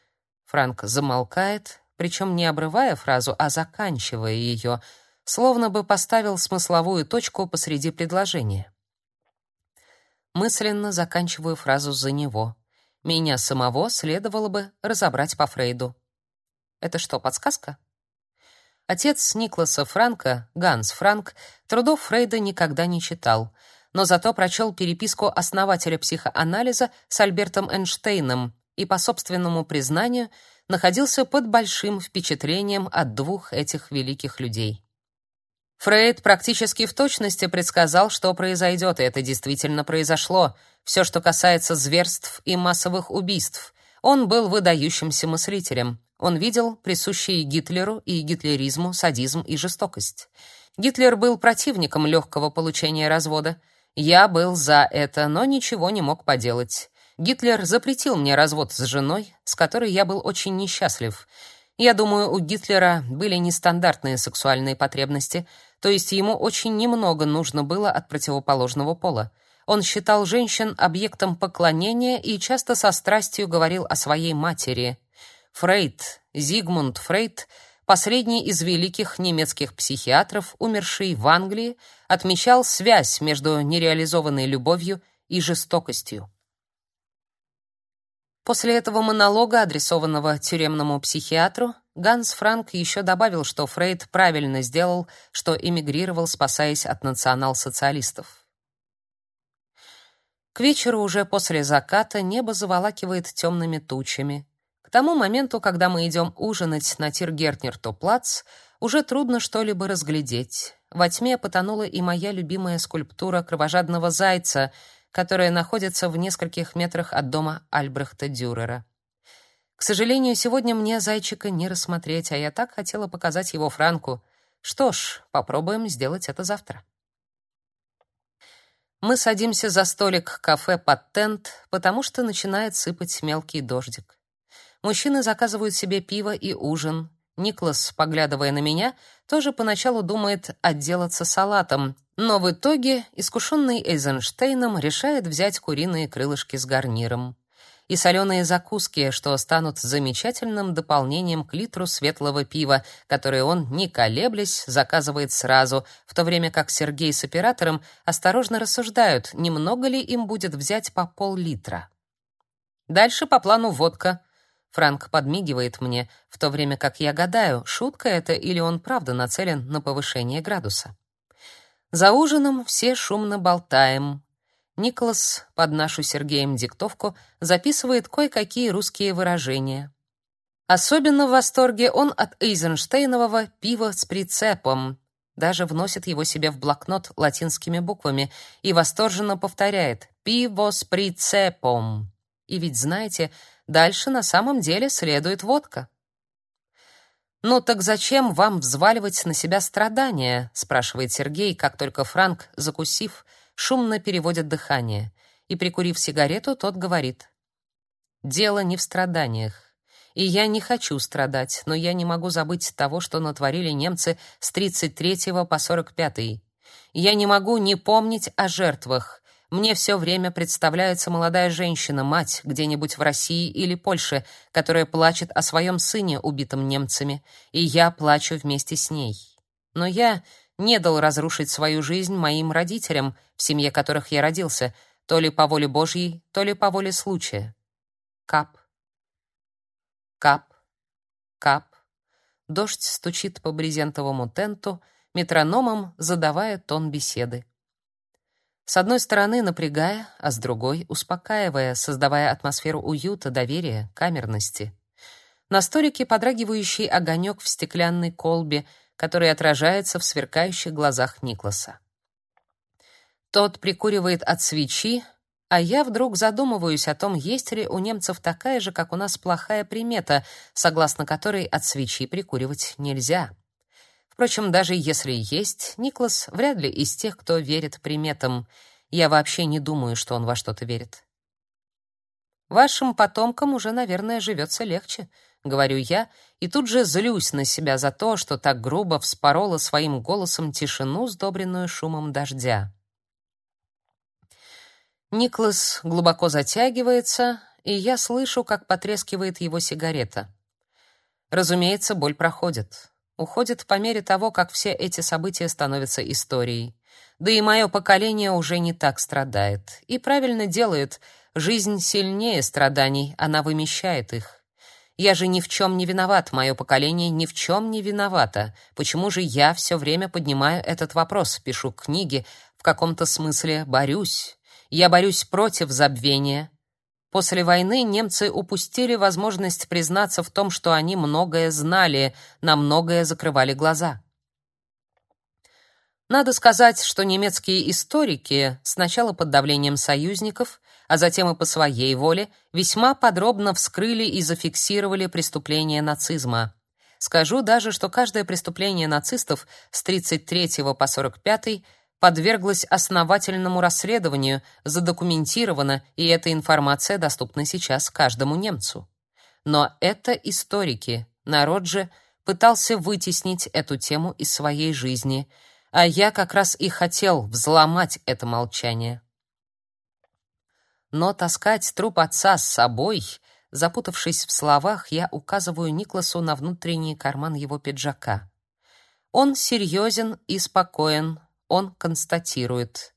Франк замолкает, причем не обрывая фразу, а заканчивая ее, словно бы поставил смысловую точку посреди предложения. Мысленно заканчиваю фразу за него. Меня самого следовало бы разобрать по Фрейду. Это что, подсказка? Отец Никласа Франка, Ганс Франк, трудов Фрейда никогда не читал, но зато прочел переписку основателя психоанализа с Альбертом Эйнштейном и по собственному признанию находился под большим впечатлением от двух этих великих людей. Фрейд практически в точности предсказал, что произойдет, и это действительно произошло. Все, что касается зверств и массовых убийств. Он был выдающимся мыслителем. Он видел присущие Гитлеру и гитлеризму садизм и жестокость. Гитлер был противником легкого получения развода. Я был за это, но ничего не мог поделать. Гитлер запретил мне развод с женой, с которой я был очень несчастлив. Я думаю, у Гитлера были нестандартные сексуальные потребности, то есть ему очень немного нужно было от противоположного пола. Он считал женщин объектом поклонения и часто со страстью говорил о своей матери, Фрейд, Зигмунд Фрейд, последний из великих немецких психиатров, умерший в Англии, отмечал связь между нереализованной любовью и жестокостью. После этого монолога, адресованного тюремному психиатру, Ганс Франк еще добавил, что Фрейд правильно сделал, что эмигрировал, спасаясь от национал-социалистов. К вечеру уже после заката небо заволакивает темными тучами. Тому моменту, когда мы идем ужинать на Тиргертнер-то-плац, уже трудно что-либо разглядеть. Во тьме потонула и моя любимая скульптура кровожадного зайца, которая находится в нескольких метрах от дома Альбрехта Дюрера. К сожалению, сегодня мне зайчика не рассмотреть, а я так хотела показать его Франку. Что ж, попробуем сделать это завтра. Мы садимся за столик кафе под тент, потому что начинает сыпать мелкий дождик. Мужчины заказывают себе пиво и ужин. Никлас, поглядывая на меня, тоже поначалу думает отделаться салатом, но в итоге, искушенный Эйзенштейном, решает взять куриные крылышки с гарниром и соленые закуски, что станут замечательным дополнением к литру светлого пива, которое он, не колеблясь, заказывает сразу, в то время как Сергей с оператором осторожно рассуждают, немного ли им будет взять по пол-литра. Дальше по плану водка. Франк подмигивает мне, в то время как я гадаю, шутка это или он правда нацелен на повышение градуса. За ужином все шумно болтаем, Николас под нашу Сергеем диктовку записывает кое-какие русские выражения. Особенно в восторге он от Эйзенштейнового пива с прицепом. Даже вносит его себе в блокнот латинскими буквами и восторженно повторяет «пиво с прицепом». И ведь, знаете, дальше на самом деле следует водка. «Ну так зачем вам взваливать на себя страдания?» — спрашивает Сергей, как только Франк, закусив, шумно переводит дыхание, и, прикурив сигарету, тот говорит. «Дело не в страданиях. И я не хочу страдать, но я не могу забыть того, что натворили немцы с 33 по 45. Я не могу не помнить о жертвах. Мне все время представляется молодая женщина, мать, где-нибудь в России или Польше, которая плачет о своем сыне, убитом немцами, и я плачу вместе с ней. Но я не дал разрушить свою жизнь моим родителям, в семье которых я родился, то ли по воле Божьей, то ли по воле случая. Кап. Кап. Кап. Дождь стучит по брезентовому тенту, метрономом задавая тон беседы. С одной стороны напрягая, а с другой успокаивая, создавая атмосферу уюта, доверия, камерности. На столике подрагивающий огонек в стеклянной колбе — который отражается в сверкающих глазах Никласа. Тот прикуривает от свечи, а я вдруг задумываюсь о том, есть ли у немцев такая же, как у нас, плохая примета, согласно которой от свечи прикуривать нельзя. Впрочем, даже если есть, Никлас вряд ли из тех, кто верит приметам. Я вообще не думаю, что он во что-то верит. Вашим потомкам уже, наверное, живется легче, говорю я, и тут же злюсь на себя за то, что так грубо вспорола своим голосом тишину, сдобренную шумом дождя. Никлас глубоко затягивается, и я слышу, как потрескивает его сигарета. Разумеется, боль проходит. Уходит по мере того, как все эти события становятся историей. Да и мое поколение уже не так страдает. И правильно делает. Жизнь сильнее страданий, она вымещает их. Я же ни в чем не виноват, мое поколение ни в чем не виновато. Почему же я все время поднимаю этот вопрос, пишу книги, в каком-то смысле борюсь? Я борюсь против забвения. После войны немцы упустили возможность признаться в том, что они многое знали, на многое закрывали глаза. Надо сказать, что немецкие историки, сначала под давлением союзников, а затем и по своей воле, весьма подробно вскрыли и зафиксировали преступления нацизма. Скажу даже, что каждое преступление нацистов с 33 по 45 подверглось основательному расследованию, задокументировано, и эта информация доступна сейчас каждому немцу. Но это историки. Народ же пытался вытеснить эту тему из своей жизни, а я как раз и хотел взломать это молчание. Но таскать труп отца с собой, запутавшись в словах, я указываю Никласу на внутренний карман его пиджака. Он серьезен и спокоен, он констатирует.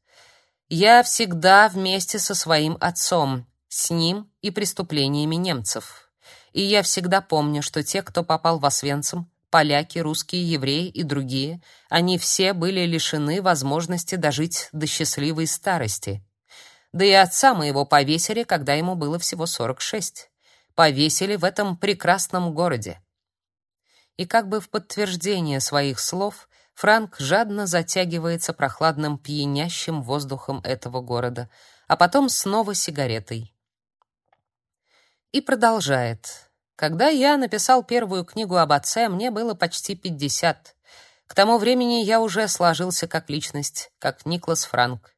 «Я всегда вместе со своим отцом, с ним и преступлениями немцев. и я всегда помню, что те, кто попал в Освенцим, поляки, русские, евреи и другие, они все были лишены возможности дожить до счастливой старости. Да и отца моего повесили, когда ему было всего 46. Повесили в этом прекрасном городе. И как бы в подтверждение своих слов, Франк жадно затягивается прохладным пьянящим воздухом этого города, а потом снова сигаретой. И продолжает. Когда я написал первую книгу об отце, мне было почти 50. К тому времени я уже сложился как личность, как Никлас Франк.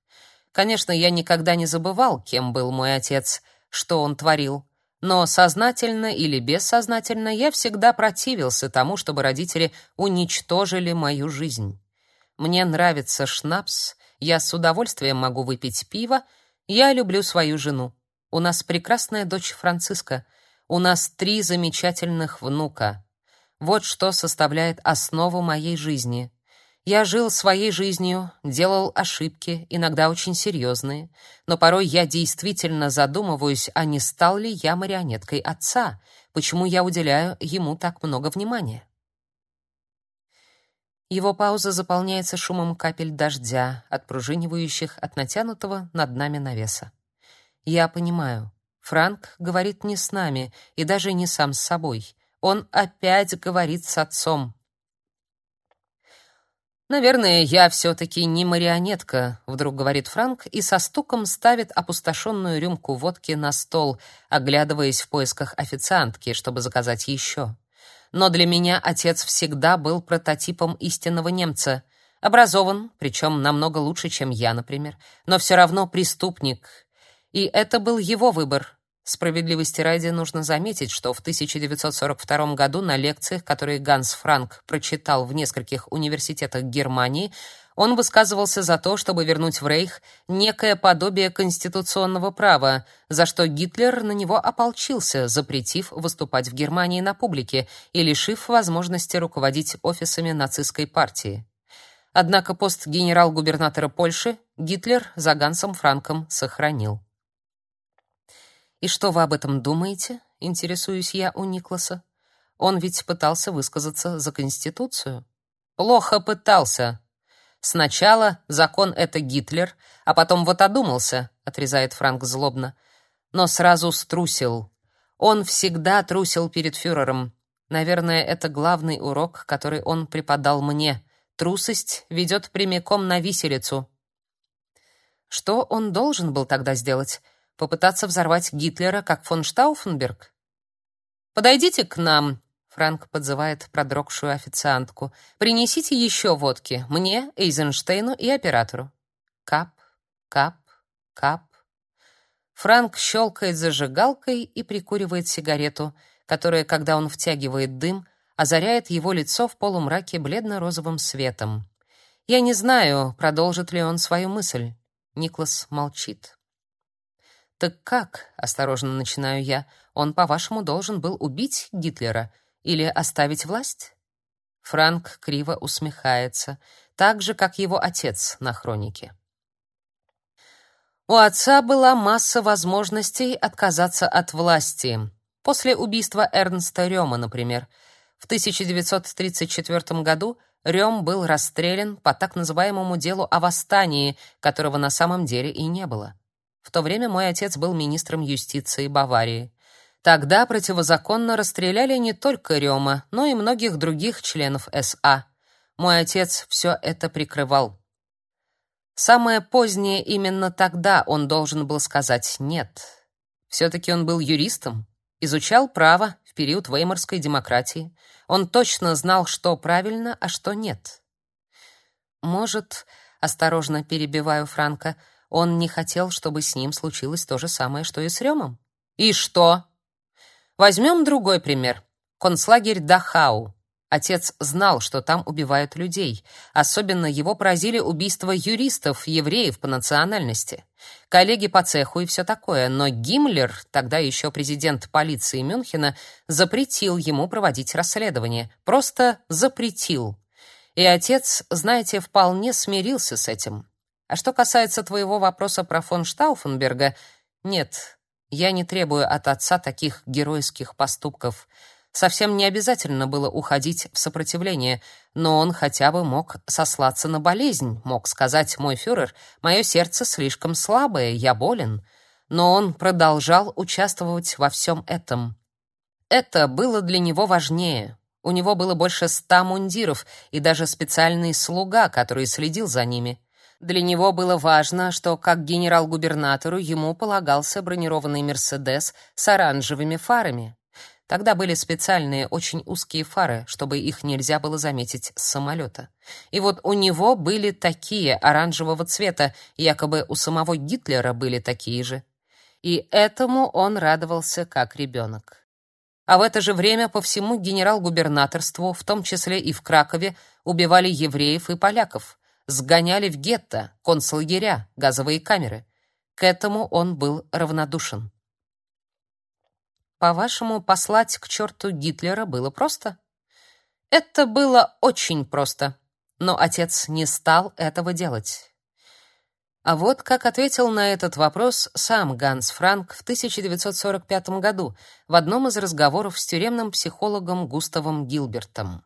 Конечно, я никогда не забывал, кем был мой отец, что он творил. Но сознательно или бессознательно я всегда противился тому, чтобы родители уничтожили мою жизнь. Мне нравится шнапс, я с удовольствием могу выпить пиво, я люблю свою жену. У нас прекрасная дочь Франциска — у нас три замечательных внука. Вот что составляет основу моей жизни. Я жил своей жизнью, делал ошибки, иногда очень серьезные, но порой я действительно задумываюсь, а не стал ли я марионеткой отца, почему я уделяю ему так много внимания. Его пауза заполняется шумом капель дождя, отпружинивающих от натянутого над нами навеса. Я понимаю, Франк говорит не с нами и даже не сам с собой. Он опять говорит с отцом. Наверное, я все таки не марионетка, вдруг говорит Франк и со стуком ставит опустошенную рюмку водки на стол, оглядываясь в поисках официантки, чтобы заказать еще. Но для меня отец всегда был прототипом истинного немца. Образован, причем намного лучше, чем я, например, но все равно преступник, и это был его выбор. Справедливости ради нужно заметить, что в 1942 году на лекциях, которые Ганс Франк прочитал в нескольких университетах Германии, он высказывался за то, чтобы вернуть в Рейх некое подобие конституционного права, за что Гитлер на него ополчился, запретив выступать в Германии на публике и лишив возможности руководить офисами нацистской партии. Однако пост генерал-губернатора Польши Гитлер за Гансом Франком сохранил. «И что вы об этом думаете?» — интересуюсь я у Никласа. «Он ведь пытался высказаться за Конституцию». «Плохо пытался. Сначала закон — это Гитлер, а потом вот одумался», — отрезает Франк злобно. «Но сразу струсил. Он всегда трусил перед фюрером. Наверное, это главный урок, который он преподал мне. Трусость ведет прямиком на виселицу». Что он должен был тогда сделать? Попытаться взорвать Гитлера, как фон Штауфенберг? «Подойдите к нам», — Франк подзывает продрогшую официантку. «Принесите еще водки, мне, Эйзенштейну и оператору». Кап, кап, кап. Франк щелкает зажигалкой и прикуривает сигарету, которая, когда он втягивает дым, озаряет его лицо в полумраке бледно-розовым светом. Я не знаю, продолжит ли он свою мысль. Никлас молчит. Так как, осторожно начинаю я, он, по-вашему, должен был убить Гитлера или оставить власть? Франк криво усмехается, так же как его отец на хронике. У отца была масса возможностей отказаться от власти. После убийства Эрнста Рёма, например, в 1934 году Рём был расстрелян по так называемому делу о восстании, которого на самом деле и не было. В то время мой отец был министром юстиции Баварии. Тогда противозаконно расстреляли не только Рёма, но и многих других членов СА. Мой отец все это прикрывал. Самое позднее именно тогда он должен был сказать «нет». Все-таки он был юристом, изучал право в период веймарской демократии. Он точно знал, что правильно, а что нет. Может, осторожно перебиваю Франка, он не хотел, чтобы с ним случилось то же самое, что и с Рёмом. И что? Возьмем другой пример. Концлагерь Дахау. Отец знал, что там убивают людей. Особенно его поразили убийства юристов, евреев по национальности. Коллеги по цеху и все такое. Но Гиммлер, тогда еще президент полиции Мюнхена, запретил ему проводить расследование. Просто запретил. И отец, знаете, вполне смирился с этим. А что касается твоего вопроса про фон Штауфенберга, нет, Я не требую от отца таких героических поступков. Совсем не обязательно было уходить в сопротивление, но он хотя бы мог сослаться на болезнь, мог сказать: "Мой фюрер, мое сердце слишком слабое, я болен". Но он продолжал участвовать во всем этом. Это было для него важнее. У него было больше ста мундиров и даже специальный слуга, который следил за ними. Для него было важно, что как генерал-губернатору ему полагался бронированный «Мерседес» с оранжевыми фарами. Тогда были специальные, очень узкие фары, чтобы их нельзя было заметить с самолета. И вот у него были такие оранжевого цвета, якобы у самого Гитлера были такие же. И этому он радовался как ребенок. А в это же время по всему генерал-губернаторству, в том числе и в Кракове, убивали евреев и поляков, сгоняли в гетто, концлагеря, газовые камеры. К этому он был равнодушен. По-вашему, послать к черту Гитлера было просто? Это было очень просто, но отец не стал этого делать. А вот как ответил на этот вопрос сам Ганс Франк в 1945 году в одном из разговоров с тюремным психологом Густавом Гилбертом.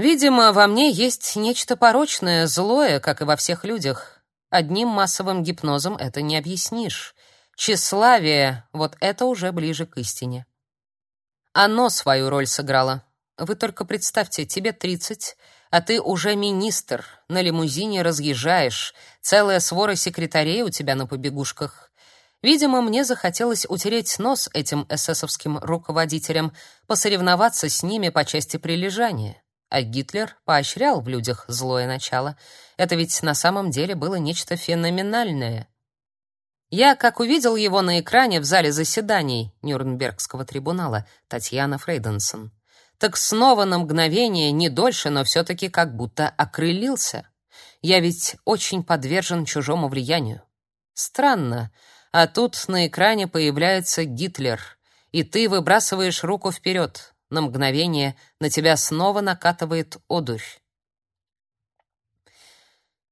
Видимо, во мне есть нечто порочное, злое, как и во всех людях. Одним массовым гипнозом это не объяснишь. Тщеславие — вот это уже ближе к истине. Оно свою роль сыграло. Вы только представьте, тебе 30, а ты уже министр, на лимузине разъезжаешь, целая свора секретарей у тебя на побегушках. Видимо, мне захотелось утереть нос этим эсэсовским руководителям, посоревноваться с ними по части прилежания. А Гитлер поощрял в людях злое начало. Это ведь на самом деле было нечто феноменальное. Я, как увидел его на экране в зале заседаний Нюрнбергского трибунала, Татьяна Фрейденсон, так снова на мгновение, не дольше, но все-таки как будто окрылился. Я ведь очень подвержен чужому влиянию. Странно, а тут на экране появляется Гитлер, и ты выбрасываешь руку вперед. На мгновение на тебя снова накатывает одурь.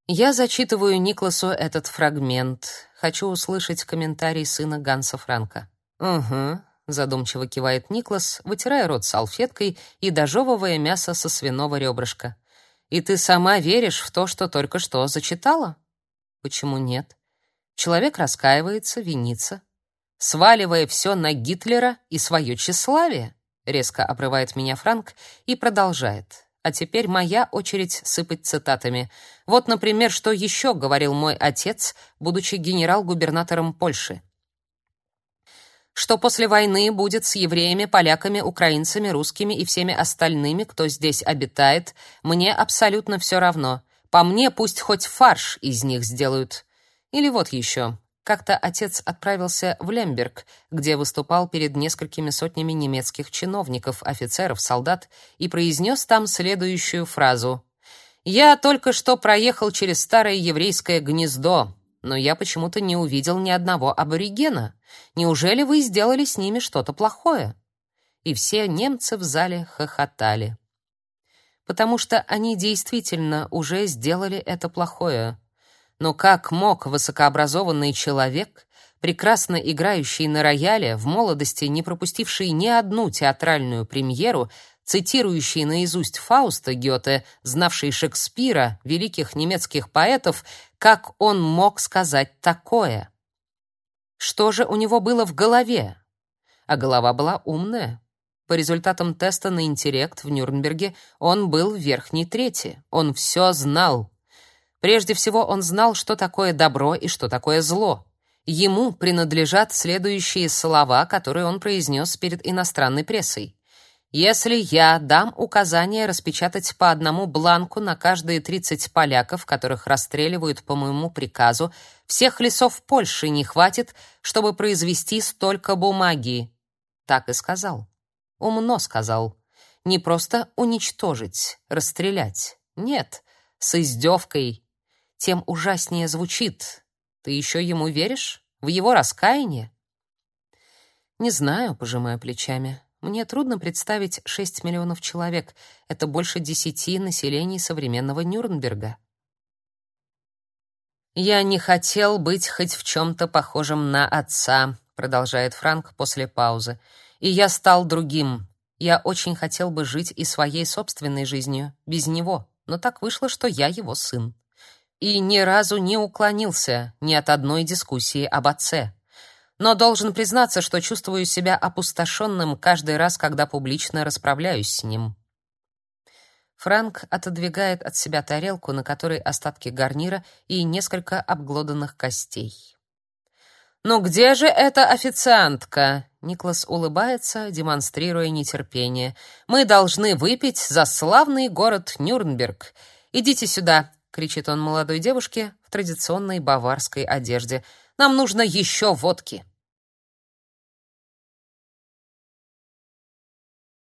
Я зачитываю Никласу этот фрагмент. Хочу услышать комментарий сына Ганса Франка. Угу, задумчиво кивает Никлас, вытирая рот салфеткой и дожевывая мясо со свиного ребрышка. И ты сама веришь в то, что только что зачитала? Почему нет? Человек раскаивается, винится, сваливая все на Гитлера и свое тщеславие. Резко обрывает меня Франк и продолжает. А теперь моя очередь сыпать цитатами. Вот, например, что еще говорил мой отец, будучи генерал-губернатором Польши. Что после войны будет с евреями, поляками, украинцами, русскими и всеми остальными, кто здесь обитает, мне абсолютно все равно. По мне пусть хоть фарш из них сделают. Или вот еще. Как-то отец отправился в Лемберг, где выступал перед несколькими сотнями немецких чиновников, офицеров, солдат и произнес там следующую фразу: "Я только что проехал через старое еврейское гнездо, но я почему-то не увидел ни одного аборигена. Неужели вы сделали с ними что-то плохое?" И все немцы в зале хохотали. Потому что они действительно уже сделали это плохое. Но как мог высокообразованный человек, прекрасно играющий на рояле, в молодости не пропустивший ни одну театральную премьеру, цитирующий наизусть Фауста Гёте, знавший Шекспира, великих немецких поэтов, как он мог сказать такое? Что же у него было в голове? А голова была умная. По результатам теста на интеллект в Нюрнберге он был в верхней трети. Он все знал. Прежде всего, он знал, что такое добро и что такое зло. Ему принадлежат следующие слова, которые он произнес перед иностранной прессой. Если я дам указание распечатать по одному бланку на каждые 30 поляков, которых расстреливают по моему приказу, всех лесов Польши не хватит, чтобы произвести столько бумаги. Так и сказал. Умно сказал. Не просто уничтожить, расстрелять. Нет, с издевкой, тем ужаснее звучит. Ты еще ему веришь? В его раскаяние? Не знаю, пожимая плечами. Мне трудно представить 6 миллионов человек. Это больше десяти населений современного Нюрнберга. Я не хотел быть хоть в чем то похожим на отца, продолжает Франк после паузы. И я стал другим. Я очень хотел бы жить и своей собственной жизнью без него, но так вышло, что я его сын. И ни разу не уклонился ни от одной дискуссии об отце. Но должен признаться, что чувствую себя опустошенным каждый раз, когда публично расправляюсь с ним. Франк отодвигает от себя тарелку, на которой остатки гарнира и несколько обглоданных костей. «Ну где же эта официантка?» Никлас улыбается, демонстрируя нетерпение. «Мы должны выпить за славный город Нюрнберг. Идите сюда!» — кричит он молодой девушке в традиционной баварской одежде. «Нам нужно еще водки!»